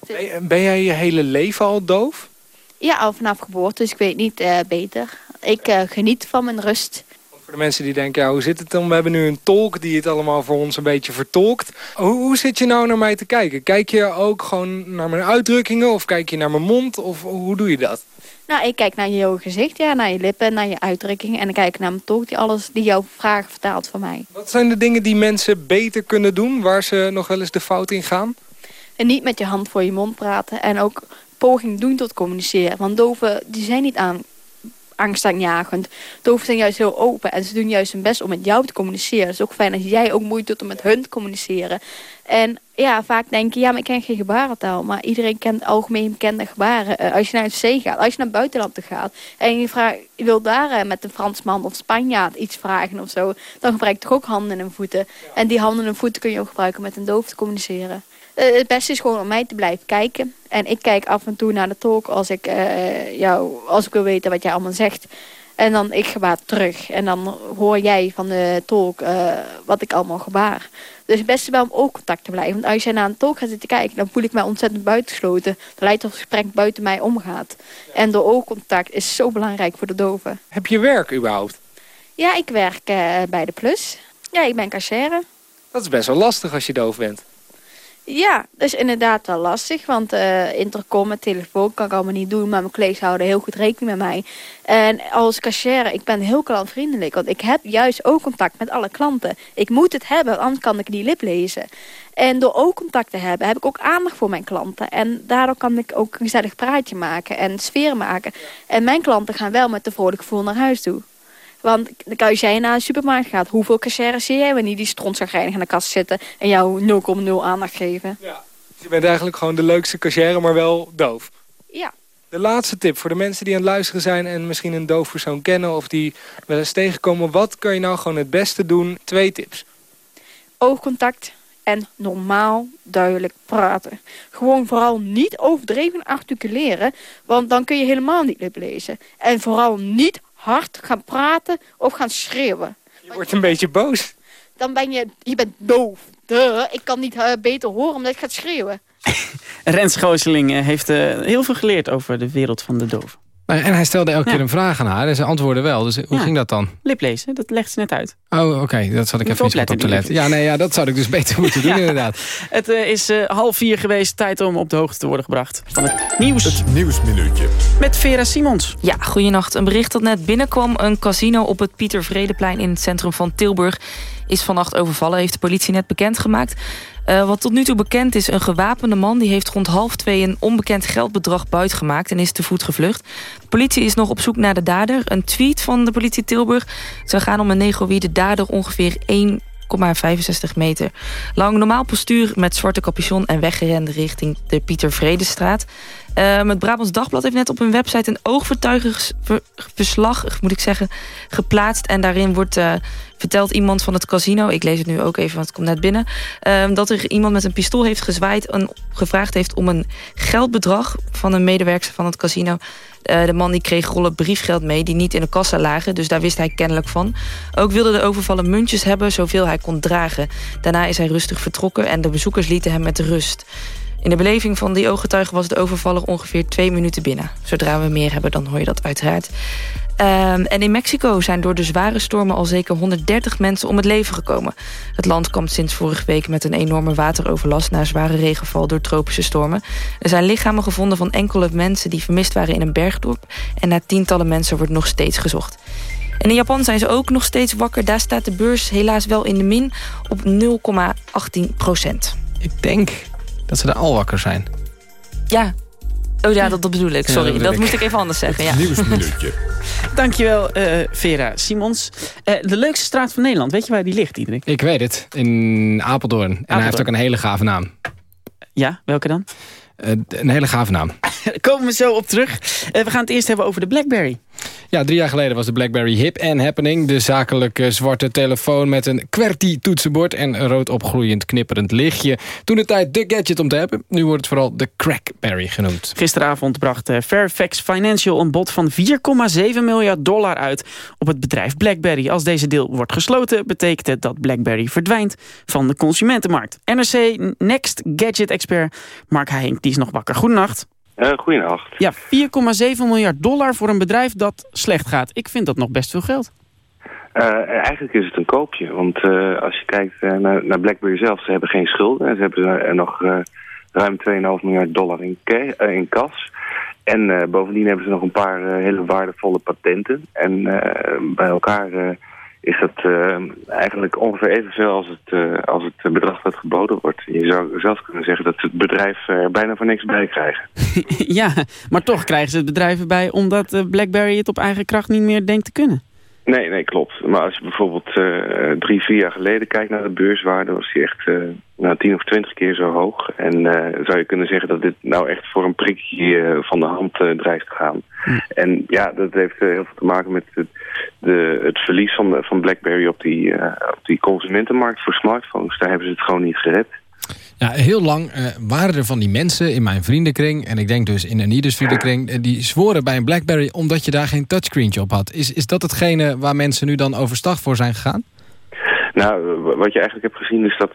Ben, ben jij je hele leven al doof? Ja, al vanaf geboorte, dus ik weet niet eh, beter. Ik geniet van mijn rust. Voor de mensen die denken, ja, hoe zit het dan? We hebben nu een tolk die het allemaal voor ons een beetje vertolkt. Hoe, hoe zit je nou naar mij te kijken? Kijk je ook gewoon naar mijn uitdrukkingen of kijk je naar mijn mond? Of hoe doe je dat? Nou, ik kijk naar je gezicht, ja, naar je lippen, naar je uitdrukkingen. En dan kijk ik naar mijn tolk die alles, die jouw vragen vertaalt voor mij. Wat zijn de dingen die mensen beter kunnen doen, waar ze nog wel eens de fout in gaan? En niet met je hand voor je mond praten. En ook poging doen tot communiceren. Want doven, die zijn niet aan angstaanjagend. Doven zijn juist heel open. En ze doen juist hun best om met jou te communiceren. Het is ook fijn als jij ook moeite doet om met hun te communiceren. En ja, vaak denk je, ja, maar ik ken geen gebarentaal. Maar iedereen kent algemeen bekende gebaren. Eh, als je naar het zee gaat, als je naar het buitenland gaat... en je, vraagt, je wil daar eh, met een Fransman of Spanjaard iets vragen of zo... dan gebruik je toch ook handen en voeten. En die handen en voeten kun je ook gebruiken met een doof te communiceren. Eh, het beste is gewoon om mij te blijven kijken. En ik kijk af en toe naar de tolk als ik, eh, jou, als ik wil weten wat jij allemaal zegt. En dan ik gebaar terug. En dan hoor jij van de tolk eh, wat ik allemaal gebaar. Dus het beste wel om oogcontact te blijven. Want als jij naar een tolk gaat zitten kijken, dan voel ik mij ontzettend buitengesloten. Dan lijkt of het gesprek buiten mij omgaat. En door oogcontact is zo belangrijk voor de doven. Heb je werk überhaupt? Ja, ik werk bij de Plus. Ja, ik ben cashier. Dat is best wel lastig als je doof bent. Ja, dat is inderdaad wel lastig. Want eh, intercom en telefoon kan ik allemaal niet doen. Maar mijn collega's houden heel goed rekening met mij. En als cashier, ik ben heel klantvriendelijk. Want ik heb juist ook contact met alle klanten. Ik moet het hebben, anders kan ik die lip lezen. En door ook contact te hebben, heb ik ook aandacht voor mijn klanten. En daardoor kan ik ook een gezellig praatje maken en sfeer maken. En mijn klanten gaan wel met een vrolijk gevoel naar huis toe. Want als jij naar een supermarkt gaat, hoeveel cashiers zie jij wanneer die strontzagrijnig aan de kast zitten en jou 0,0 aandacht geven? Dus je bent eigenlijk gewoon de leukste cashier, maar wel doof. Ja. De laatste tip voor de mensen die aan het luisteren zijn... en misschien een doof persoon kennen of die wel eens tegenkomen. Wat kan je nou gewoon het beste doen? Twee tips. Oogcontact en normaal duidelijk praten. Gewoon vooral niet overdreven articuleren, want dan kun je helemaal niet lip lezen. En vooral niet hard gaan praten of gaan schreeuwen. Je wordt een beetje boos. Dan ben je, je bent doof. Duh, ik kan niet eh, beter horen omdat ik ga schreeuwen. Rens Gooseling eh, heeft eh, heel veel geleerd over de wereld van de doven. En hij stelde elke Ja. keer een vraag aan haar en ze antwoordde wel. Dus hoe Ja. ging dat dan? Liplezen, dat legt ze net uit. Oh, oké. Dat zat ik even niet op te letten. Ja, nee, ja, dat zou ik dus beter moeten doen Ja. inderdaad. Het eh, is eh, half vier geweest, tijd om op de hoogte te worden gebracht van het nieuws. Het Nieuwsminuutje. Met Vera Simons. Ja, goeienacht. Een bericht dat net binnenkwam. Een casino op het Pieter Vredeplein in het centrum van Tilburg... is vannacht overvallen, heeft de politie net bekendgemaakt. Eh wat tot nu toe bekend is, een gewapende man... die heeft rond half twee een onbekend geldbedrag buitgemaakt... en is te voet gevlucht. De politie is nog op zoek naar de dader. Een tweet van de politie Tilburg. Zou gaan om een negro de dader ongeveer 1,65 meter lang normaal postuur met zwarte capuchon en weggerend richting de Pieter Vredestraat. Ehm, het Brabants Dagblad heeft net op hun website een oogvertuigenverslag, moet ik zeggen, geplaatst. En daarin wordt uh, vertelt iemand van het casino, ik lees het nu ook even, want het komt net binnen, uh, dat er iemand met een pistool heeft gezwaaid en gevraagd heeft om een geldbedrag van een medewerker van het casino. Uh, de man die kreeg rollen briefgeld mee die niet in de kassa lagen, dus daar wist hij kennelijk van. Ook wilde de overvallen muntjes hebben, zoveel hij kon dragen. Daarna is hij rustig vertrokken en de bezoekers lieten hem met rust. In de beleving van die ooggetuigen was de overvaller ongeveer twee minuten binnen. Zodra we meer hebben, dan hoor je dat uiteraard. Um, en in Mexico zijn door de zware stormen al zeker 130 mensen om het leven gekomen. Het land kampt sinds vorige week met een enorme wateroverlast... na zware regenval door tropische stormen. Er zijn lichamen gevonden van enkele mensen die vermist waren in een bergdorp... en naar tientallen mensen wordt nog steeds gezocht. En in Japan zijn ze ook nog steeds wakker. Daar staat de beurs helaas wel in de min op 0,18 procent. Ik denk dat ze daar al wakker zijn. Ja. Oh ja, dat, dat bedoel ik. Sorry, ja, dat, dat moest ik even anders zeggen. Ja. Nieuwsminuutje. Dankjewel, uh, Vera Simons. Uh, de leukste straat van Nederland, weet je waar die ligt, Diederik? Ik weet het, in Apeldoorn. En hij heeft ook een hele gave naam. Ja, welke dan? Uh, een hele gave naam. Daar komen we zo op terug. we gaan het eerst hebben over de BlackBerry. Ja, drie jaar geleden was de BlackBerry hip and happening. De zakelijke zwarte telefoon met een QWERTY-toetsenbord... en rood opgroeiend knipperend lichtje. Toen de tijd de gadget om te hebben. Nu wordt het vooral de Crackberry genoemd. Gisteravond bracht Fairfax Financial een bod van 4,7 miljard dollar uit... op het bedrijf BlackBerry. Als deze deal wordt gesloten, betekent het dat BlackBerry verdwijnt... van de consumentenmarkt. NRC Next Gadget Expert Mark Heink, die is nog wakker. Goedenacht. Uh, goedenacht. Ja, 4,7 miljard dollar voor een bedrijf dat slecht gaat. Ik vind dat nog best veel geld. Uh, eigenlijk is het een koopje. Want uh, als je kijkt naar, naar, BlackBerry zelf, ze hebben geen schulden. Ze hebben nog ruim 2,5 miljard dollar in, in kas. En bovendien hebben ze nog een paar hele waardevolle patenten. En bij elkaar is dat uh, eigenlijk ongeveer evenveel als het, uh, als het bedrag dat geboden wordt. Je zou zelfs kunnen zeggen dat het bedrijf er bijna voor niks bij krijgen. ja, maar toch krijgen ze het bedrijf erbij omdat uh, BlackBerry het op eigen kracht niet meer denkt te kunnen. Nee, nee, klopt. Maar als je bijvoorbeeld drie, vier jaar geleden kijkt naar de beurswaarde... was die echt nou, tien of twintig keer zo hoog. En zou je kunnen zeggen dat dit nou echt voor een prikje van de hand dreigt te gaan. Hm. En ja, dat heeft heel veel te maken met het, de, het verlies van, van BlackBerry op die, uh, op die consumentenmarkt voor smartphones. Daar hebben ze het gewoon niet gered. Ja, heel lang uh, waren er van die mensen in mijn vriendenkring... en ik denk dus in een ieders vriendenkring... die zworen bij een BlackBerry omdat je daar geen touchscreentje op had. Is, is dat hetgene waar mensen nu dan overstag voor zijn gegaan? Nou, wat je eigenlijk hebt gezien is dat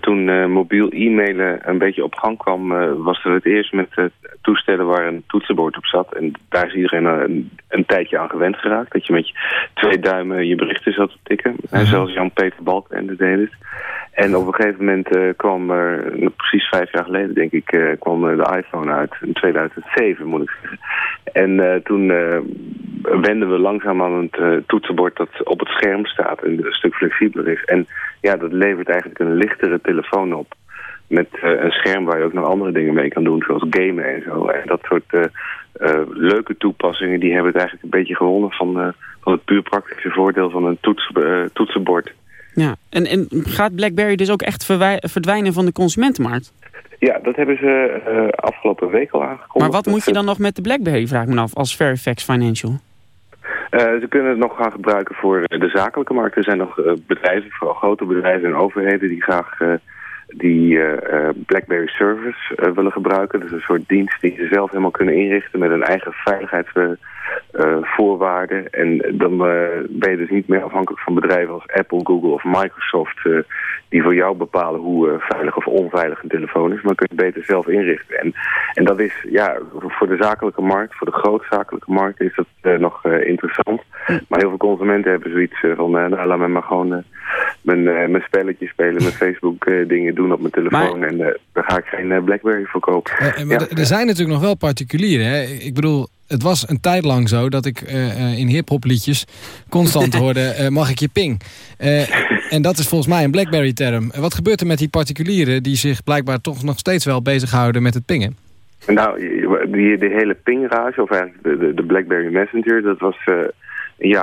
toen uh, mobiel e-mailen een beetje op gang kwam... Uh, was er het eerst met uh, toestellen waar een toetsenbord op zat. En daar is iedereen een, een, tijdje aan gewend geraakt. Dat je met je twee duimen je berichten zat te tikken. En zelfs Jan-Peter Balkenende deed het. En op een gegeven moment kwam er, precies vijf jaar geleden denk ik, kwam de iPhone uit. In 2007 moet ik zeggen. En toen wenden we langzaam aan het toetsenbord dat op het scherm staat en een stuk flexibeler is. En ja, dat levert eigenlijk een lichtere telefoon op. Met een scherm waar je ook nog andere dingen mee kan doen, zoals gamen en zo. En dat soort leuke toepassingen, die hebben het eigenlijk een beetje gewonnen van, van het puur praktische voordeel van een toets, toetsenbord. Ja, en, en gaat BlackBerry dus ook echt verdwijnen van de consumentenmarkt? Ja, dat hebben ze afgelopen week al aangekondigd. Maar wat moet je dan nog met de BlackBerry, vraag ik me af, als Fairfax Financial? Uh, ze kunnen het nog gaan gebruiken voor de zakelijke markt. Er zijn nog uh, bedrijven, vooral grote bedrijven en overheden... die graag die BlackBerry Service willen gebruiken. Is een soort dienst die ze zelf helemaal kunnen inrichten... met een eigen veiligheidsvoorwaarden. en dan ben je dus niet meer afhankelijk van bedrijven als Apple, Google of Microsoft... die voor jou bepalen hoe veilig of onveilig een telefoon is. Maar kun je het beter zelf inrichten. En, en dat is, ja, voor de zakelijke markt, voor de grootzakelijke markt... is dat nog interessant. Maar heel veel consumenten hebben zoiets van... nou, laat me maar gewoon mijn, mijn spelletje spelen... met Facebook dingen doen op mijn telefoon. Maar... En daar ga ik geen Blackberry voor kopen. maar ja. er zijn natuurlijk nog wel particulieren. Hè? Ik bedoel, het was een tijd lang zo dat ik uh, in hip-hop liedjes constant hoorde: uh, mag ik je ping? Uh, en dat is volgens mij een Blackberry-term. Wat gebeurt er met die particulieren die zich blijkbaar toch nog steeds wel bezighouden met het pingen? Nou, die, die hele pingrage, of eigenlijk de, de, de, Blackberry Messenger, dat was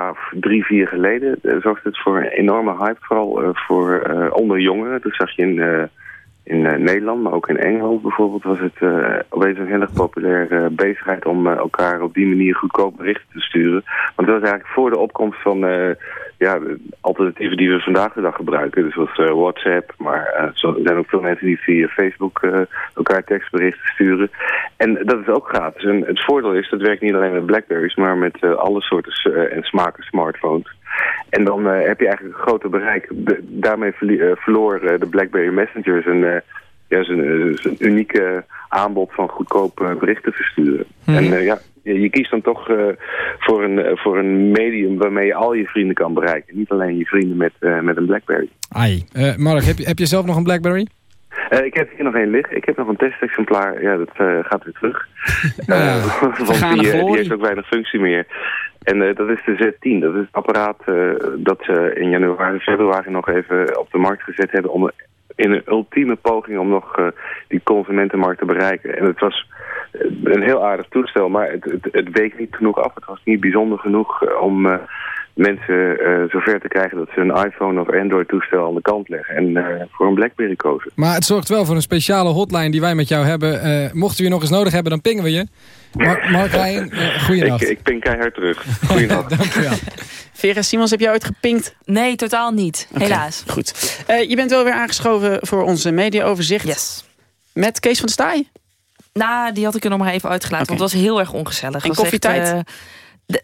of drie, vier geleden. zorgde het voor een enorme hype, vooral voor onder jongeren. Dat zag je in in eh, Nederland, maar ook in Engeland bijvoorbeeld, was het eh, opeens een heel erg populaire bezigheid om eh, elkaar op die manier goedkoop berichten te sturen. Want dat was eigenlijk voor de opkomst van eh, ja, alternatieven die we vandaag de dag gebruiken. Dus zoals eh, WhatsApp, maar eh, er zijn ook veel mensen die via Facebook eh, elkaar tekstberichten sturen. En dat is ook gratis. En het voordeel is, dat werkt niet alleen met Blackberries, maar met eh, alle soorten eh, en smaken smartphones. En dan eh, heb je eigenlijk een groter bereik. De- daarmee verlie- eh, verloor eh, de BlackBerry Messenger zijn, ja, zijn, zijn unieke aanbod van goedkoop berichten versturen. Mhm. En ja, je, kiest dan toch voor, een, voor een medium waarmee je al je vrienden kan bereiken. Niet alleen je vrienden met, met een BlackBerry. Ai. Eh, Mark, heb je, heb je zelf nog een Blackberry? Ik heb hier nog één liggen. Ik heb nog een testexemplaar. Ja, dat gaat weer terug. Want die, die heeft ook weinig functie meer. En eh, dat is de Z10. Dat is het apparaat eh, dat ze in januari, februari nog even op de markt gezet hebben... om in een ultieme poging om nog eh, die consumentenmarkt te bereiken. En het was een heel aardig toestel, maar het, het, het week niet genoeg af. Het was niet bijzonder genoeg om mensen eh, zover te krijgen... dat ze een iPhone of Android toestel aan de kant leggen en eh, voor een Blackberry kozen. Maar het zorgt wel voor een speciale hotline die wij met jou hebben. Eh, mochten we je nog eens nodig hebben, dan pingen we je. Mar Mark Rijn, uh, goeienacht. Ik, ik ping keihard terug. Goeienacht. Dankjewel. Vera Simons, heb jij ooit gepinkt? Nee, totaal niet. Helaas. Goed. Eh, je bent wel weer aangeschoven voor onze mediaoverzicht. Yes. Met Kees van Staaij. Nou, die had ik er nog maar even uitgelaten. Want het was heel erg ongezellig. En koffietijd? echt, eh, de-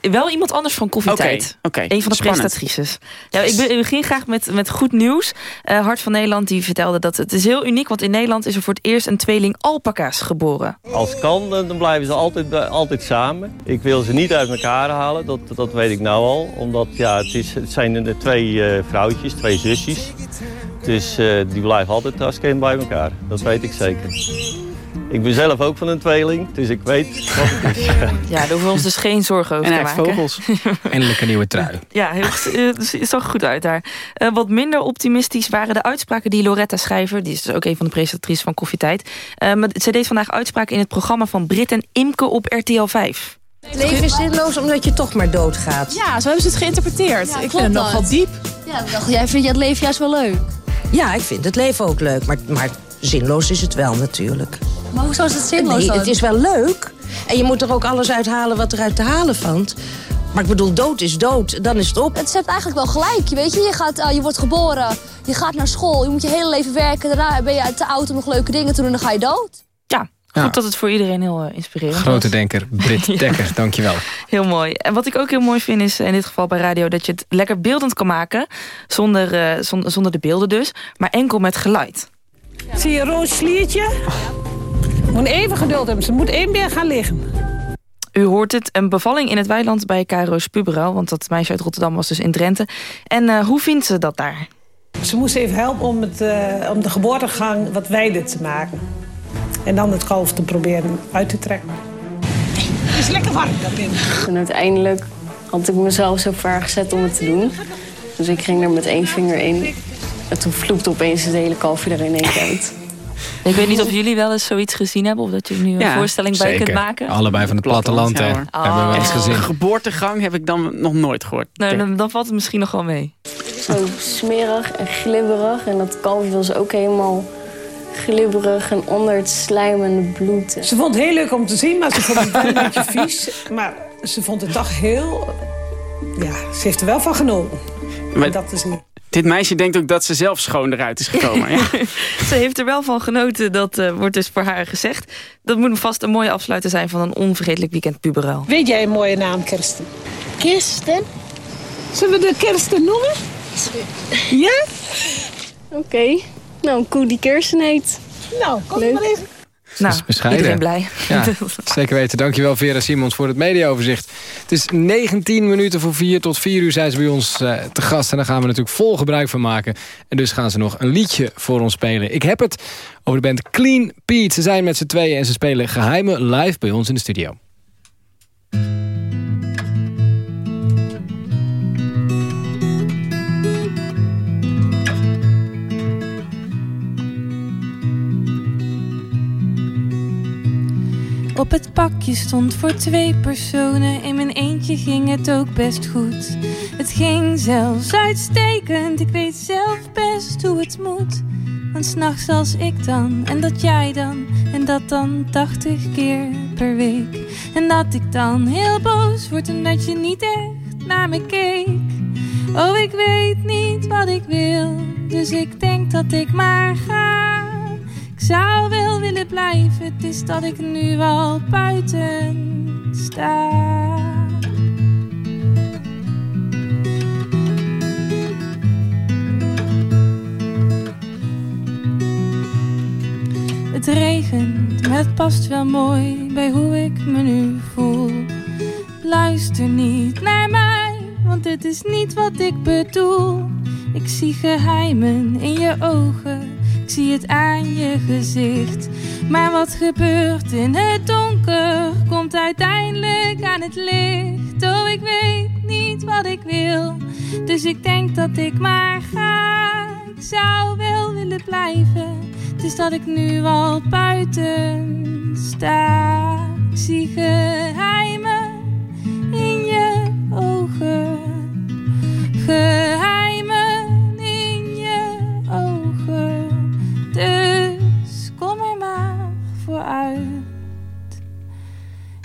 de- wel iemand anders van koffietijd. Oké, oké. Een van de Spannend. presentatrices. Ja, ik be- ik begin graag met, met goed nieuws. Eh, Hart van Nederland die vertelde dat het is heel uniek... want in Nederland is er voor het eerst een tweeling alpaca's geboren. Als kan, dan blijven ze altijd, eh, altijd samen. Ik wil ze niet uit elkaar halen, dat, dat weet ik nou al. Omdat ja, het, is, het zijn de twee eh, vrouwtjes, twee zusjes. Dus eh, die blijven altijd als kind bij elkaar. Dat weet ik zeker. Ik ben zelf ook van een tweeling, dus ik weet wat het is. Ja, daar hoeven we ons dus geen zorgen over En te maken. vogels. Eindelijk een nieuwe trui. Ja, heel, eh, dus het zag goed uit daar. Eh, wat minder optimistisch waren de uitspraken die Loretta Schrijver... die is dus ook een van de presentatrices van Koffietijd... Uh, maar zij deed vandaag uitspraken in het programma van Brit en Imke op RTL 5. Het leven is zinloos omdat je toch maar doodgaat. Ja, zo hebben ze het geïnterpreteerd. Ja, ik vind het nogal diep. Ja, dacht jij vindt het leven juist wel leuk? Ja, ik vind het leven ook leuk, maar, maar zinloos is het wel natuurlijk. Maar hoezo is het zinloos Nee, dan? het is wel leuk. En je moet er ook alles uithalen wat eruit te halen valt. Maar ik bedoel, dood is dood, dan is het op. Het zet eigenlijk wel gelijk, je weet je. Je, gaat, eh, je wordt geboren, je gaat naar school, je moet je hele leven werken. Daarna ben je te oud om nog leuke dingen te doen en dan ga je dood. Ja, Ja. goed dat het voor iedereen heel eh, inspirerend was. Grote denker, Britt Ja. Dekker, dankjewel. Heel mooi. En wat ik ook heel mooi vind is in dit geval bij radio... dat je het lekker beeldend kan maken. Zonder, eh, zonder, zonder de beelden dus. Maar enkel met geluid. Zie je een rood sliertje? Moet even geduld hebben. Ze moet één meer gaan liggen. U hoort het, een bevalling in het weiland bij Caro's Puberal. Want dat meisje uit Rotterdam was dus in Drenthe. En eh, hoe vindt ze dat daar? Ze moest even helpen om, het, eh, om de geboortegang wat wijder te maken. En dan het kalf te proberen uit te trekken. Het is lekker warm daarbinnen. En uiteindelijk had ik mezelf zo ver gezet om het te doen. Dus ik ging er met één vinger in. En toen vloepte opeens het hele kalfje er in één keer uit. Ik weet niet of jullie wel eens zoiets gezien hebben... of dat je er nu een Ja, voorstelling bij kunt maken. Allebei van het platteland, hè. Ja, hoor. Hebben we wel eens Oh. gezien. Geboortegang heb ik dan nog nooit gehoord. Dan, dan valt het misschien nog wel mee. Zo smerig en glibberig. En dat kalfje was ook helemaal glibberig en onder het slijmende bloed. Ze vond het heel leuk om te zien, maar ze vond het wel een beetje vies. Maar ze vond het toch heel... Ja, ze heeft er wel van genoten. Maar dat is niet. Dit meisje denkt ook dat ze zelf schoon eruit is gekomen. ja. Ze heeft er wel van genoten, dat eh, wordt dus voor haar gezegd. Dat moet vast een mooie afsluiter zijn van een onvergetelijk weekend Puberal. Weet jij een mooie naam, Kirsten? Kirsten? Zullen we de Kirsten noemen? Ja? Oké. Nou, een koe die Kirsten heet. Nou, kom maar even. Nou, bescheiden. iedereen blij. Ja, zeker weten. Dankjewel Vera Simons voor het mediaoverzicht. Het is 19 minuten voor 4 tot 4 uur zijn ze bij ons eh, te gast. En daar gaan we natuurlijk vol gebruik van maken. En dus gaan ze nog een liedje voor ons spelen. Ik heb het over de band Clean Pete. Ze zijn met z'n tweeën en ze spelen geheime live bij ons in de studio. Op het pakje stond voor twee personen. In mijn eentje ging het ook best goed. Het ging zelfs uitstekend, ik weet zelf best hoe het moet. Want s'nachts als ik dan, en dat jij dan, en dat dan 80 keer per week. En dat ik dan heel boos word omdat je niet echt naar me keek. Oh, ik weet niet wat ik wil, dus ik denk dat ik maar ga. Zou wel willen blijven, het is dat ik nu al buiten sta. Het regent, het past wel mooi bij hoe ik me nu voel. Luister niet naar mij, want het is niet wat ik bedoel. Ik zie geheimen in je ogen, zie het aan je gezicht. Maar wat gebeurt in het donker, komt uiteindelijk aan het licht. Oh, ik weet niet wat ik wil, dus ik denk dat ik maar ga. Ik zou wel willen blijven. Is dat ik nu al buiten sta. Ik zie geheimen in je ogen.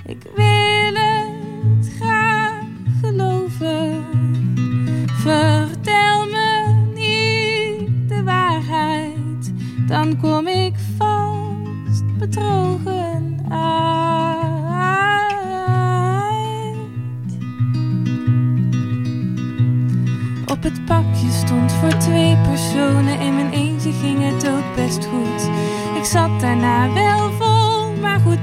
Ik wil het graag geloven. Vertel me niet de waarheid dan kom ik vast bedrogen uit. Op het pakje stond voor twee personen, in mijn eentje ging het ook best goed. Ik zat daarna wel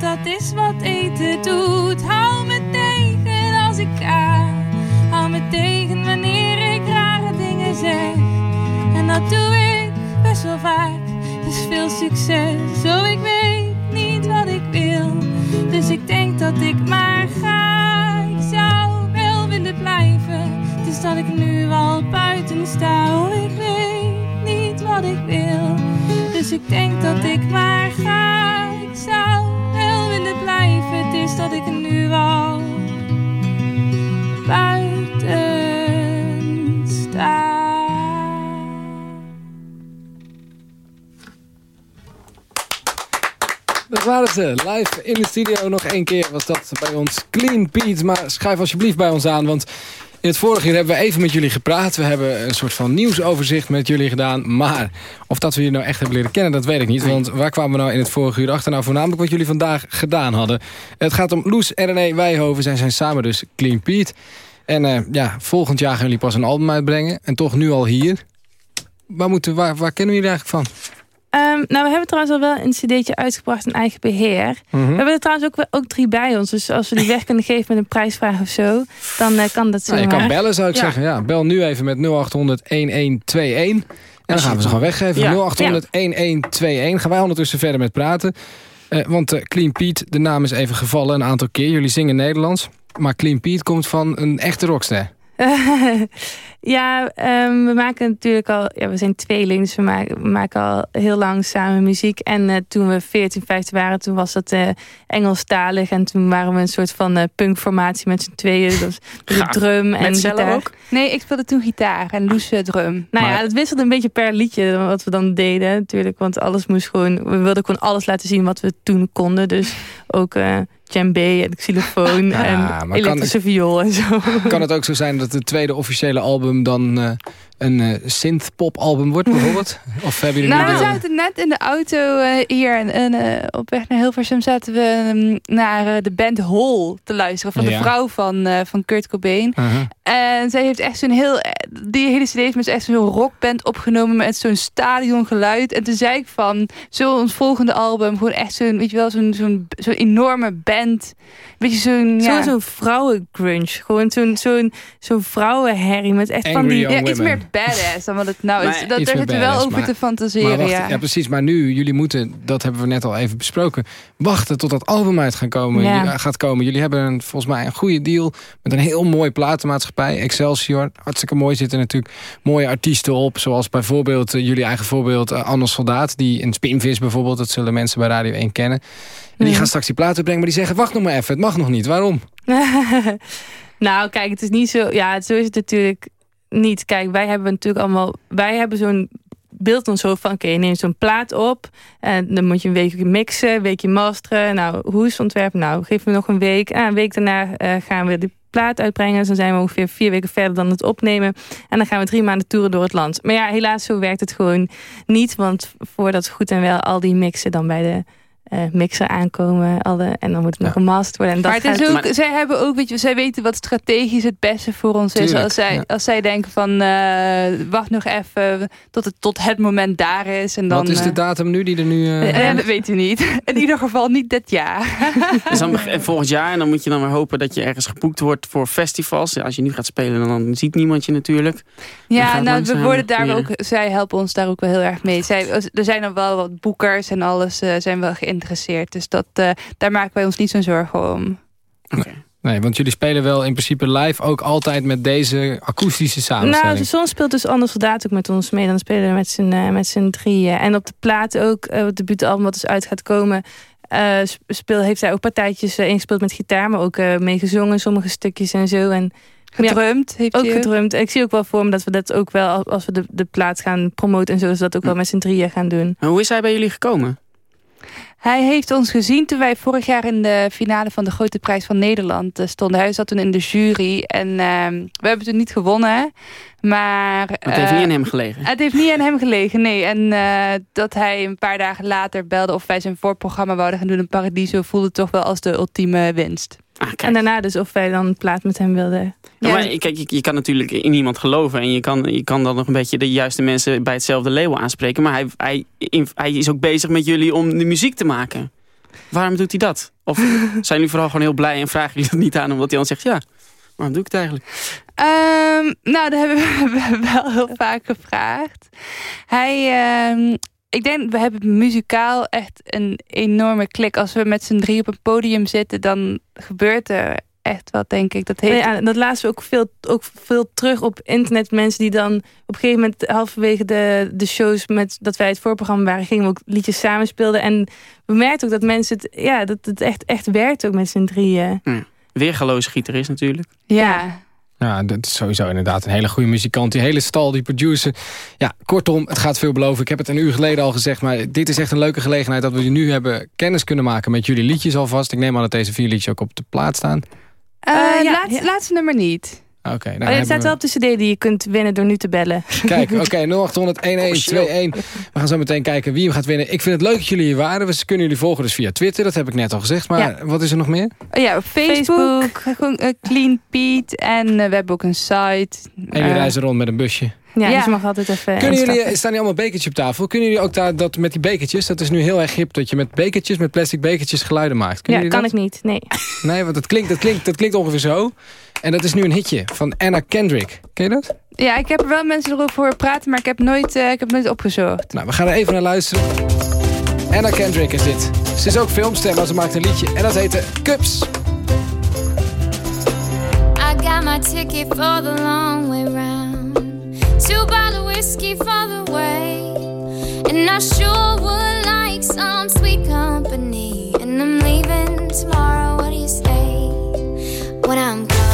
dat is wat eten doet. Hou me tegen als ik ga, hou me tegen wanneer ik rare dingen zeg. En dat doe ik best wel vaak. Dus veel succes. Zo, ik weet niet wat ik wil. Dus ik denk dat ik maar ga. Ik zou wel willen blijven. Dus dat ik nu al buiten sta. Oh, ik weet niet wat ik wil. Dus ik denk dat ik maar ga. Dat ik nu al buiten sta. Dat waren ze. Live in de studio nog één keer was dat bij ons Clean Pete. Maar schuif alsjeblieft bij ons aan, want in het vorige uur hebben we even met jullie gepraat. We hebben een soort van nieuwsoverzicht met jullie gedaan. Maar of dat we jullie nou echt hebben leren kennen, dat weet ik niet. Want waar kwamen we nou in het vorige uur achter? Nou, voornamelijk wat jullie vandaag gedaan hadden. Het gaat om Loes en René Wijhoven. Zij zijn samen dus Clean Pete. En eh, ja, volgend jaar gaan jullie pas een album uitbrengen. En toch nu al hier. Waar, moeten, waar, waar kennen jullie eigenlijk van? Ehm, nou, we hebben trouwens al wel een cd'tje uitgebracht in eigen beheer. Mhm. We hebben er trouwens ook, ook drie bij ons. Dus als we die weg kunnen geven met een prijsvraag of zo, dan eh, kan dat zo. Nou, je kan bellen, zou ik zeggen. Ja, bel nu even met 0800 1121. En dan gaan we ze gewoon weggeven. Ja. 0800 1121. Gaan wij ondertussen verder met praten. Eh, want eh, Clean Pete, de naam is even gevallen een aantal keer. Jullie zingen Nederlands. Maar Clean Pete komt van een echte rockster. ja, ehm, we maken natuurlijk al... Ja, we zijn tweeling, dus we maken, we maken al heel lang samen muziek. En eh, toen we 14, 15 waren, toen was dat eh Engelstalig. En toen waren we een soort van eh, punkformatie met z'n tweeën. Dus de drum en gitaar. ook? Nee, ik speelde toen gitaar en Loes eh, drum. Nou ja, het wisselde een beetje per liedje wat we dan deden natuurlijk. Want alles moest gewoon... We wilden gewoon alles laten zien wat we toen konden. Dus ook eh djembe en xylofoon en kan- elektrische viool en zo. Kan het ook zo zijn dat het tweede officiële album dan eh, een eh synth-pop album wordt bijvoorbeeld? Of hebben jullie Nou, we zaten net in de auto eh, hier en, en, eh, op weg naar Hilversum zaten we mm, naar eh, de band Hole te luisteren van Ja. de vrouw van, eh, van Kurt Cobain. Uh-huh. En zij heeft echt zo'n heel, die hele cd heeft met echt zo'n rockband opgenomen met zo'n stadiongeluid. En toen zei ik van, zo ons volgende album, gewoon echt zo'n, weet je wel, zo'n zo'n zo'n enorme band. Weet je, zo'n, Zo- ja. Zo'n vrouwengrunge. Gewoon zo'n zo'n zo'n vrouwenherrie met echt van die... ja, iets meer badass dan wat het nou is. Maar- Dat, daar zitten we wel over maar- te fantaseren, wacht, ja. ja. precies. Maar nu, jullie moeten, dat hebben we net al even besproken... wachten tot dat album uit gaan komen, Ja. Jullie- gaat komen. Jullie hebben een, volgens mij een goede deal... met een heel mooi platenmaatschappij, Excelsior. Hartstikke mooi zitten natuurlijk mooie artiesten op... zoals bijvoorbeeld eh, jullie eigen voorbeeld eh, Anne Soldaat... die een spinvis bijvoorbeeld, dat zullen mensen bij Radio 1 kennen. En die gaan straks die platen brengen, maar die zeggen... wacht nog maar even, het mag nog niet. Waarom? Nou, kijk, het is niet zo. Ja, zo is het natuurlijk niet. Kijk, wij hebben natuurlijk allemaal. Wij hebben zo'n beeld dan zo van: oké, je neemt zo'n plaat op. En dan moet je een weekje mixen, een weekje masteren. Nou, hoe is het ontwerp? Nou, geef me nog een week. Ah, een week daarna eh, gaan we die plaat uitbrengen. Dus dan zijn we ongeveer vier weken verder dan het opnemen. En dan gaan we drie maanden toeren door het land. Maar ja, helaas, zo werkt het gewoon niet. Want voordat goed en wel al die mixen dan bij de mixer aankomen. Alle, en dan moet het nog gemasterd worden. En dat maar het is ook, zij hebben ook, weet je, zij weten wat strategisch het beste voor ons is. Als zij, ja. als zij denken van, eh, wacht nog even tot het, tot het moment daar is. En dan, Wat is de eh, datum nu die er nu... eh, eh, ja, dat weet u niet. In ieder geval niet dit jaar. Dus dan volgend jaar, en dan moet je dan maar hopen dat je ergens geboekt wordt voor festivals. Ja, als je nu gaat spelen, dan ziet niemand je natuurlijk. Dan Ja, nou, we worden daar weer- ook, zij helpen ons daar ook wel heel erg mee. Zij, er zijn al wel wat boekers en alles eh, zijn wel geïnteresseerd. Dus dat, eh, daar maken wij ons niet zo'n zorgen om. Nee, want jullie spelen wel in principe live ook altijd met deze akoestische samenstelling. Nou, soms speelt dus Anders Soldaat ook met ons mee. Dan spelen we met z'n eh, met z'n drieën. En op de plaat ook, eh, het debuutalbum wat dus uit gaat komen... eh, sp- speel, heeft hij ook partijtjes ingespeeld met gitaar... maar ook eh meegezongen, sommige stukjes en zo. En, Gedrumd heeft Ook hij ook. gedrumd. Ik zie ook wel voor me dat we dat ook wel... als we de, de plaat gaan promoten en zo... dat we dat ook wel met z'n drieën gaan doen. En hoe is hij bij jullie gekomen? Hij heeft ons gezien toen wij vorig jaar in de finale van de Grote Prijs van Nederland eh, stonden. Hij zat toen in de jury en ehm, we hebben toen niet gewonnen. Maar, Het heeft eh, niet aan hem gelegen. Het heeft niet aan hem gelegen, nee. En eh, dat hij een paar dagen later belde of wij zijn voorprogramma wouden gaan doen in Paradiso... voelde toch wel als de ultieme winst. En daarna dus of wij dan een plaat met hem wilden. Ja, maar kijk, je, je kan natuurlijk in iemand geloven. En je kan, je kan dan nog een beetje de juiste mensen bij hetzelfde label aanspreken. Maar hij, hij, in- hij is ook bezig met jullie om de muziek te maken. Waarom doet hij dat? Of zijn jullie vooral gewoon heel blij en vragen jullie dat niet aan omdat hij dan zegt... ja, waarom doe ik het eigenlijk? Ehm, nou, dat hebben we wel heel vaak gevraagd. Hij, ehm, ik denk, we hebben muzikaal echt een enorme klik. Als we met z'n drie op een podium zitten, dan gebeurt er echt wat, denk ik. Dat heeft... Ja, dat laatst we ook veel, ook veel terug op internet. Mensen die dan op een gegeven moment halverwege de, de shows met dat wij het voorprogramma waren, gingen we ook liedjes samenspeelden. En we merkten ook dat mensen het, ja, dat het echt, echt werkt ook met z'n drieën. Hm. Weergaloze gitarist natuurlijk. Ja. Ja, dat is sowieso inderdaad een hele goede muzikant. Die hele stal, die producer. Ja, kortom, het gaat veel beloven. Ik heb het een uur geleden al gezegd, maar dit is echt een leuke gelegenheid... dat we nu hebben kennis kunnen maken met jullie liedjes alvast. Ik neem aan dat deze vier liedjes ook op de plaat staan. Eh, ja, laatste, laatste nummer niet. Oké, nou Oh, ja, hebben het staat we- wel op de cd die je kunt winnen door nu te bellen. Kijk, oké, 0800 1121. We gaan zo meteen kijken wie hem gaat winnen. Ik vind het leuk dat jullie hier waren. We kunnen jullie volgen dus via Twitter. Dat heb ik net al gezegd. Maar Ja. wat is er nog meer? Oh ja, op Facebook, gewoon, eh, Clean Pete. En eh, we hebben ook een site. En jullie Eh, reizen rond met een busje. Ja, Ja. dus je mag altijd even Kunnen jullie, er staan hier allemaal bekertjes op tafel. Kunnen jullie ook daar, dat met die bekertjes, dat is nu heel erg hip, dat je met bekertjes, met plastic bekertjes geluiden maakt. Kunnen Ja, kan dat? ik niet. Nee. Nee, want dat klinkt, dat, klinkt, dat klinkt ongeveer zo. En dat is nu een hitje van Anna Kendrick. Ken je dat? Ja, ik heb er wel mensen erover horen praten, maar ik heb nooit, eh, ik heb nooit opgezocht. Nou, we gaan er even naar luisteren. Anna Kendrick is dit. Ze is ook filmster, maar ze maakt een liedje. En dat heet Cups. I got my ticket for the long way round. Two bottle whiskey for the way. And I sure would like some sweet company. And I'm leaving tomorrow. What do you say? When I'm gone,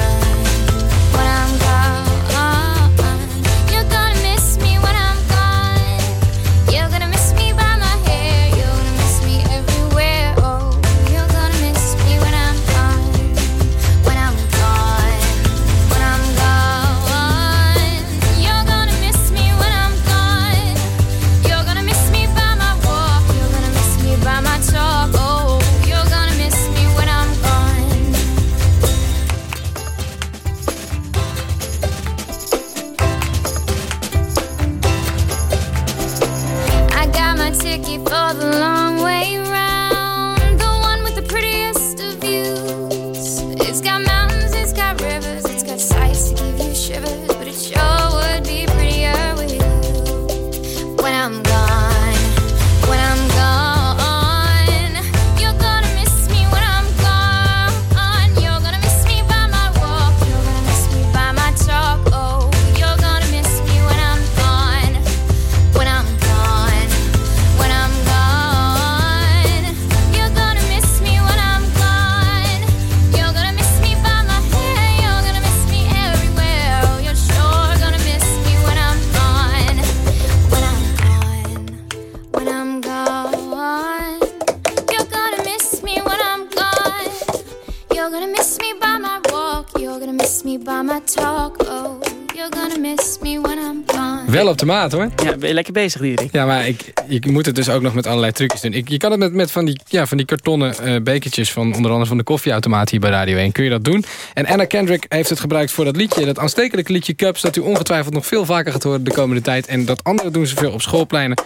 de maat hoor. Ja, ben je lekker bezig, Diederik? Ja, maar ik, je moet het dus ook nog met allerlei trucjes doen. Ik, je kan het met, met van, die, ja, van die kartonnen eh, bekertjes... van onder andere van de koffieautomaat hier bij Radio 1. Kun je dat doen. En Anna Kendrick heeft het gebruikt voor dat liedje. Dat aanstekelijke liedje Cups... dat u ongetwijfeld nog veel vaker gaat horen de komende tijd. En dat andere doen ze veel op schoolpleinen.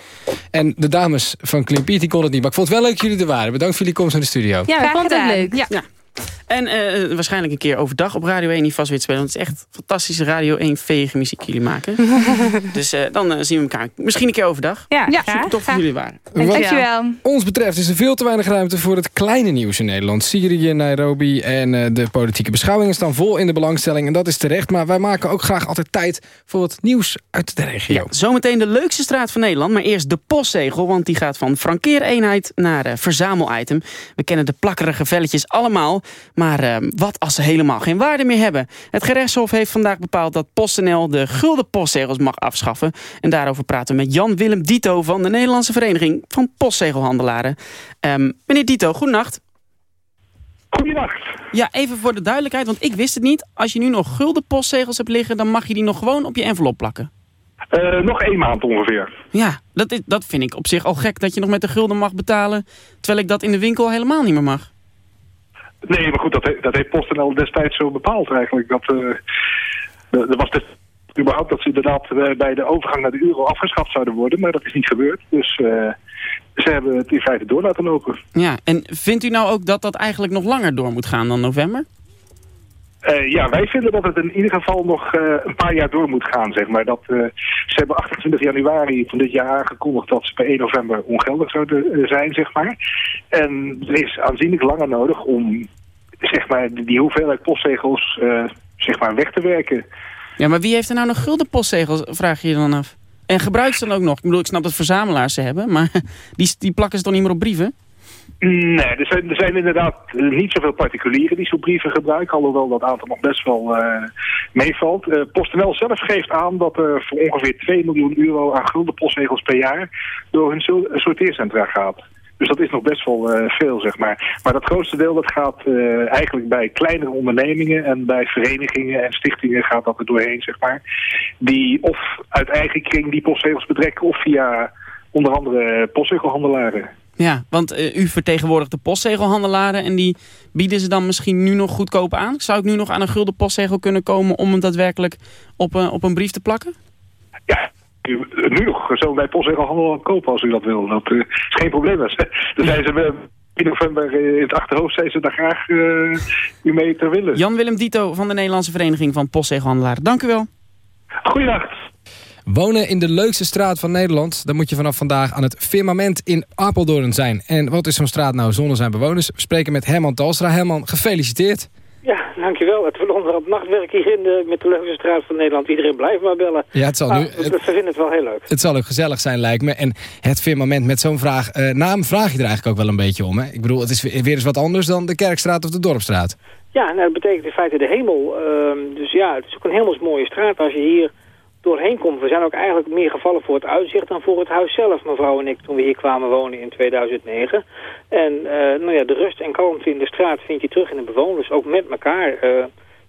En de dames van Clean Pete die kon het niet. Maar ik vond het wel leuk dat jullie er waren. Bedankt voor jullie komst naar de studio. Ja, ik vond het leuk. Ja. En eh, waarschijnlijk een keer overdag op Radio 1 niet vast weer te spelen. Want het is echt fantastische Radio 1 vege muziek jullie maken. dus eh, dan eh, zien we elkaar misschien een keer overdag. Ja, Super tof dat jullie waren. Wat ons betreft is er veel te weinig ruimte voor het kleine nieuws in Nederland. Syrië, Nairobi en eh, de politieke beschouwingen staan vol in de belangstelling. En dat is terecht, maar wij maken ook graag altijd tijd voor wat nieuws uit de regio. Ja, zometeen de leukste straat van Nederland. Maar eerst de postzegel, want die gaat van frankeereenheid naar eh, verzamelitem. We kennen de plakkerige velletjes allemaal. Maar eh, wat als ze helemaal geen waarde meer hebben? Het gerechtshof heeft vandaag bepaald dat PostNL de gulden postzegels mag afschaffen. En daarover praten we met Jan-Willem Dito van de Nederlandse Vereniging van Postzegelhandelaren. Ehm, meneer Dito, goedenacht. Goedenacht. Ja, even voor de duidelijkheid, want ik wist het niet. Als je nu nog gulden postzegels hebt liggen, dan mag je die nog gewoon op je envelop plakken. Eh, nog één maand ongeveer. Ja, dat, is, dat vind ik op zich al gek dat je nog met de gulden mag betalen... terwijl ik dat in de winkel helemaal niet meer mag. Nee, maar goed, dat, dat heeft PostNL destijds zo bepaald eigenlijk. Dat, eh, er er was dus überhaupt dat ze inderdaad eh, bij de overgang naar de euro afgeschaft zouden worden. Maar dat is niet gebeurd. Dus eh, ze hebben het in feite door laten lopen. Ja, en vindt u nou ook dat dat eigenlijk nog langer door moet gaan dan november? Eh, ja, wij vinden dat het in ieder geval nog eh, een paar jaar door moet gaan, zeg maar. Dat, eh, ze hebben 28 januari van dit jaar aangekondigd dat ze per 1 november ongeldig zouden zijn, zeg maar. En er is aanzienlijk langer nodig om, zeg maar, die, hoeveelheid postzegels, zeg maar, weg te werken. Ja, maar wie heeft er nou nog gulden postzegels, vraag je je dan af. En gebruikt ze dan ook nog? Ik bedoel, ik snap dat verzamelaars ze hebben, maar die, die plakken ze toch niet meer op brieven? Nee, er zijn, er zijn inderdaad niet zoveel particulieren die zo'n brieven gebruiken, alhoewel dat aantal nog best wel eh, meevalt. Eh, PostNL zelf geeft aan dat er voor ongeveer 2 miljoen euro aan gulden postzegels per jaar door hun so- sorteercentra gaat. Dus dat is nog best wel eh, veel, zeg maar. Maar dat grootste deel dat gaat eigenlijk bij kleinere ondernemingen en bij verenigingen en stichtingen gaat dat er doorheen, zeg maar. Die of uit eigen kring die postzegels betrekken of via onder andere postzegelhandelaren. Ja, want eh, u vertegenwoordigt de postzegelhandelaren en die bieden ze dan misschien nu nog goedkoop aan? Zou ik nu nog aan een gulden postzegel kunnen komen om hem daadwerkelijk op, een op een brief te plakken? U- Nu nog zo bij postzegelhandel kopen als u dat wil. Dat eh, is geen probleem. Daar zijn ze eh, in november eh, in het achterhoofd zijn ze daar graag eh, u mee te willen. Jan-Willem Dito van de Nederlandse Vereniging van Postzegelhandelaren. Dank u wel. Goeiedag. Wonen in de leukste straat van Nederland... dan moet je vanaf vandaag aan het firmament in Apeldoorn zijn. En wat is zo'n straat nou zonder zijn bewoners? We spreken met Herman Talstra. Herman, gefeliciteerd. Ja, dankjewel. Het verandert op nachtwerk hier in de, met de leukste straat van Nederland. Iedereen blijft maar bellen. Ja, het zal Ah, nu- we- we vinden het wel heel leuk. Het zal ook gezellig zijn, lijkt me. En het firmament met zo'n vraag, eh, naam vraag je er eigenlijk ook wel een beetje om. Hè? Ik bedoel, het is weer eens wat anders dan de Kerkstraat of de Dorpstraat. Ja, nou, dat betekent in feite de hemel. Ehm, dus ja, het is ook een hemelsmooie straat als je hier doorheen komt. We zijn ook eigenlijk meer gevallen voor het uitzicht dan voor het huis zelf, mevrouw en ik, toen we hier kwamen wonen in 2009. En eh, nou ja, de rust en kalmte in de straat vind je terug in de bewoners, ook met elkaar. Eh,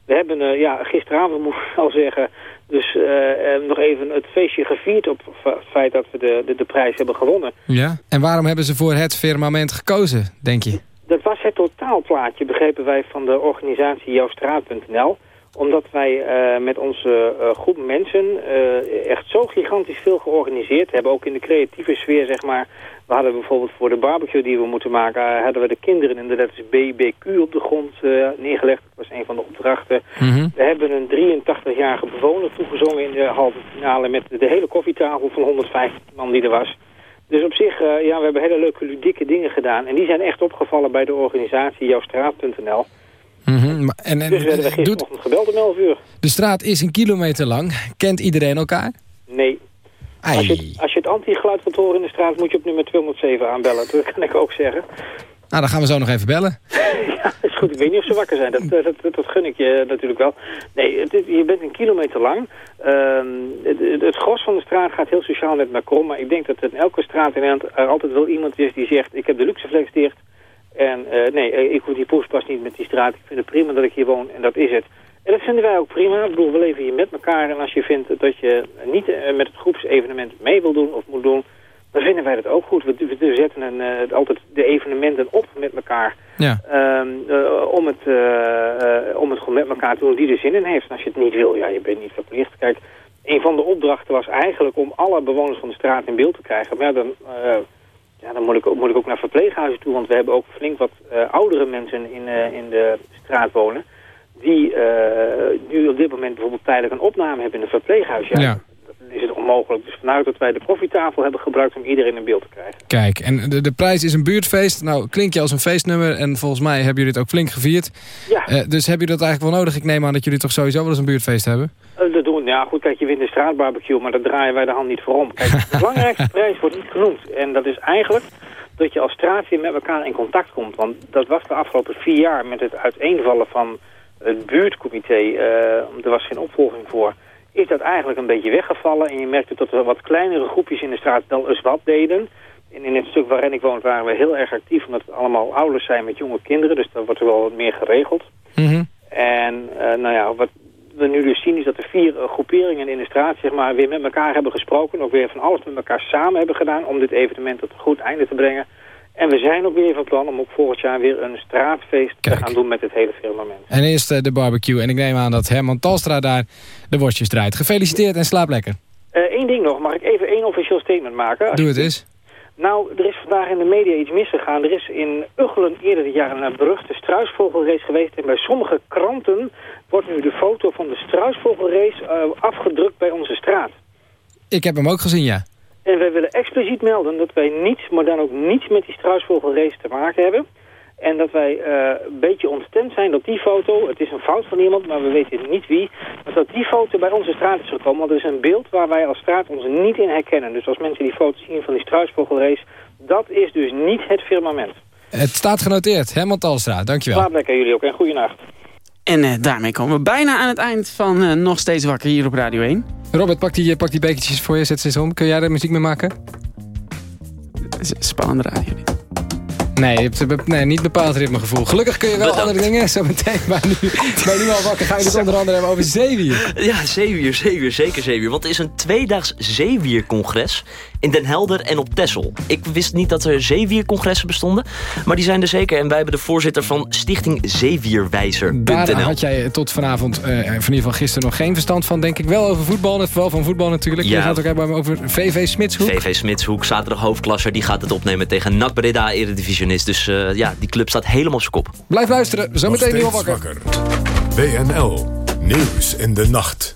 we hebben eh, ja, gisteravond, moet ik al zeggen, dus nog even het feestje gevierd op het feit dat we de, de, de prijs hebben gewonnen. Ja. En waarom hebben ze voor het firmament gekozen, denk je? Dat was het totaalplaatje, begrepen wij van de organisatie jouwstraat.nl. Omdat wij eh, met onze eh, groep mensen eh, echt zo gigantisch veel georganiseerd hebben. Ook in de creatieve sfeer, zeg maar. We hadden bijvoorbeeld voor de barbecue die we moeten maken... hadden we de kinderen in de letters BBQ op de grond neergelegd. Dat was een van de opdrachten. We hebben een 83-jarige bewoner toegezongen in de halve finale... met de hele koffietafel van 150 man die er was. Dus op zich, ja, we hebben hele leuke ludieke dingen gedaan. En die zijn echt opgevallen bij de organisatie jouwstraat.nl. Mhm, En, en, Dus werden we doet, gisterochtend gebeld om 11 uur. de straat is een kilometer lang. Kent iedereen elkaar? Nee. Ai. Als je, het- als je het anti-geluid wilt horen in de straat, moet je op nummer 207 aanbellen. Dat kan ik ook zeggen. Nou, dan gaan we zo nog even bellen. ja, is goed. Ik weet niet of ze wakker zijn. Dat, eh, dat, dat, dat gun ik je natuurlijk wel. Nee, het, je bent een kilometer lang. Ehm, het, het, gros van de straat gaat heel sociaal met elkaar om. Maar ik denk dat in elke straat in Nederland er altijd wel iemand is die zegt... ik heb de luxeflex dicht. En eh, nee, eh, ik hoef die poespas niet met die straat. Ik vind het prima dat ik hier woon en dat is het. En dat vinden wij ook prima. Ik bedoel, we leven hier met elkaar. En als je vindt dat je niet eh, met het groepsevenement mee wil doen of moet doen... dan vinden wij dat ook goed. We, zetten een, altijd de evenementen op met elkaar. Ja. Ehm, eh, om, het, om het gewoon met elkaar te doen die er zin in heeft. En als je het niet wil, ja, je bent niet verplicht. Kijk, een van de opdrachten was eigenlijk om alle bewoners van de straat in beeld te krijgen. Maar ja, dan, ja, dan moet, ik, ook- moet ik ook naar verpleeghuizen toe. Want we hebben ook flink wat eh, oudere mensen in, eh, in de straat wonen. Die eh, nu op dit moment bijvoorbeeld tijdelijk een opname hebben in een verpleeghuis. Ja, Ja. Dan is het onmogelijk. Dus vandaar dat wij de koffietafel hebben gebruikt om iedereen in beeld te krijgen. Kijk, en de, de prijs is een buurtfeest. Nou, klink je als een feestnummer. En volgens mij hebben jullie het ook flink gevierd. Ja. Dus hebben jullie dat eigenlijk wel nodig? Ik neem aan dat jullie toch sowieso wel eens een buurtfeest hebben? Ja goed, kijk, je wint een straatbarbecue, maar daar draaien wij de hand niet voor om. Kijk, de belangrijkste prijs wordt niet genoemd. En dat is eigenlijk dat je als straat weer met elkaar in contact komt. Want dat was de afgelopen vier jaar met het uiteenvallen van het buurtcomité. eh, er was geen opvolging voor. Is dat eigenlijk een beetje weggevallen. En je merkte dat er wat kleinere groepjes in de straat wel eens wat deden. En in het stuk waarin ik woon waren we heel erg actief. Omdat het allemaal ouders zijn met jonge kinderen. Dus daar wordt er wel wat meer geregeld. En eh, nou ja, wat we nu dus zien is dat de vier eh, groeperingen in de straat zeg maar, weer met elkaar hebben gesproken. Ook weer van alles met elkaar samen hebben gedaan om dit evenement tot een goed einde te brengen. En we zijn ook weer van plan om ook volgend jaar weer een straatfeest te gaan doen met het hele firmament. En eerst eh, de barbecue. En ik neem aan dat Herman Talstra daar de worstjes draait. Gefeliciteerd en slaap lekker. Eén ding nog, mag ik even één officieel statement maken? Doe het eens. Nou, er is vandaag in de media iets misgegaan. Er is in Uggelen eerder dit jaar een beruchte struisvogelrace geweest. En bij sommige kranten wordt nu de foto van de struisvogelrace eh, afgedrukt bij onze straat. Ik heb hem ook gezien, ja. En wij willen expliciet melden dat wij niets, maar dan ook niets met die struisvogelrace te maken hebben. En dat wij eh, een beetje ontstemd zijn dat die foto, het is een fout van iemand, maar we weten niet wie, maar dat die foto bij onze straat is gekomen. Want het is een beeld waar wij als straat ons niet in herkennen. Dus als mensen die foto zien van die struisvogelrace, dat is dus niet het firmament. Het staat genoteerd. Herman Talstra, dankjewel. Slaap lekker jullie ook en goeienacht. En eh, daarmee komen we bijna aan het eind van eh, Nog Steeds Wakker hier op Radio 1. Robert, pak die, pak die bekertjes voor je. Zet ze eens om. Kun jij er muziek mee maken? Spannende radio dit. Nee, je hebt nee, niet bepaald ritmegevoel. Gelukkig kun je wel andere dingen. Zometeen bij nu, bij nu al wakker ga je het onder andere hebben over zeewier. Ja, zeewier, zeewier, zeker zeewier. Want er is een tweedaags zeewiercongres in Den Helder en op Texel. Ik wist niet dat er zeewiercongressen bestonden, maar die zijn er zeker. En wij hebben de voorzitter van Stichting Daar Zeewierwijzer.nl. had jij tot vanavond, eh, in ieder geval gisteren, nog geen verstand van. Denk ik wel over voetbal, net wel van voetbal natuurlijk. Ja. Je gaat ook hebben over VV Smitshoek. VV Smitshoek, zaterdag hoofdklasser, die gaat het opnemen tegen NAC Breda, eredivisionist. Dus eh, ja, die club staat helemaal op zijn kop. Blijf luisteren, zometeen al steeds wakker. WNL. Nieuws in de nacht.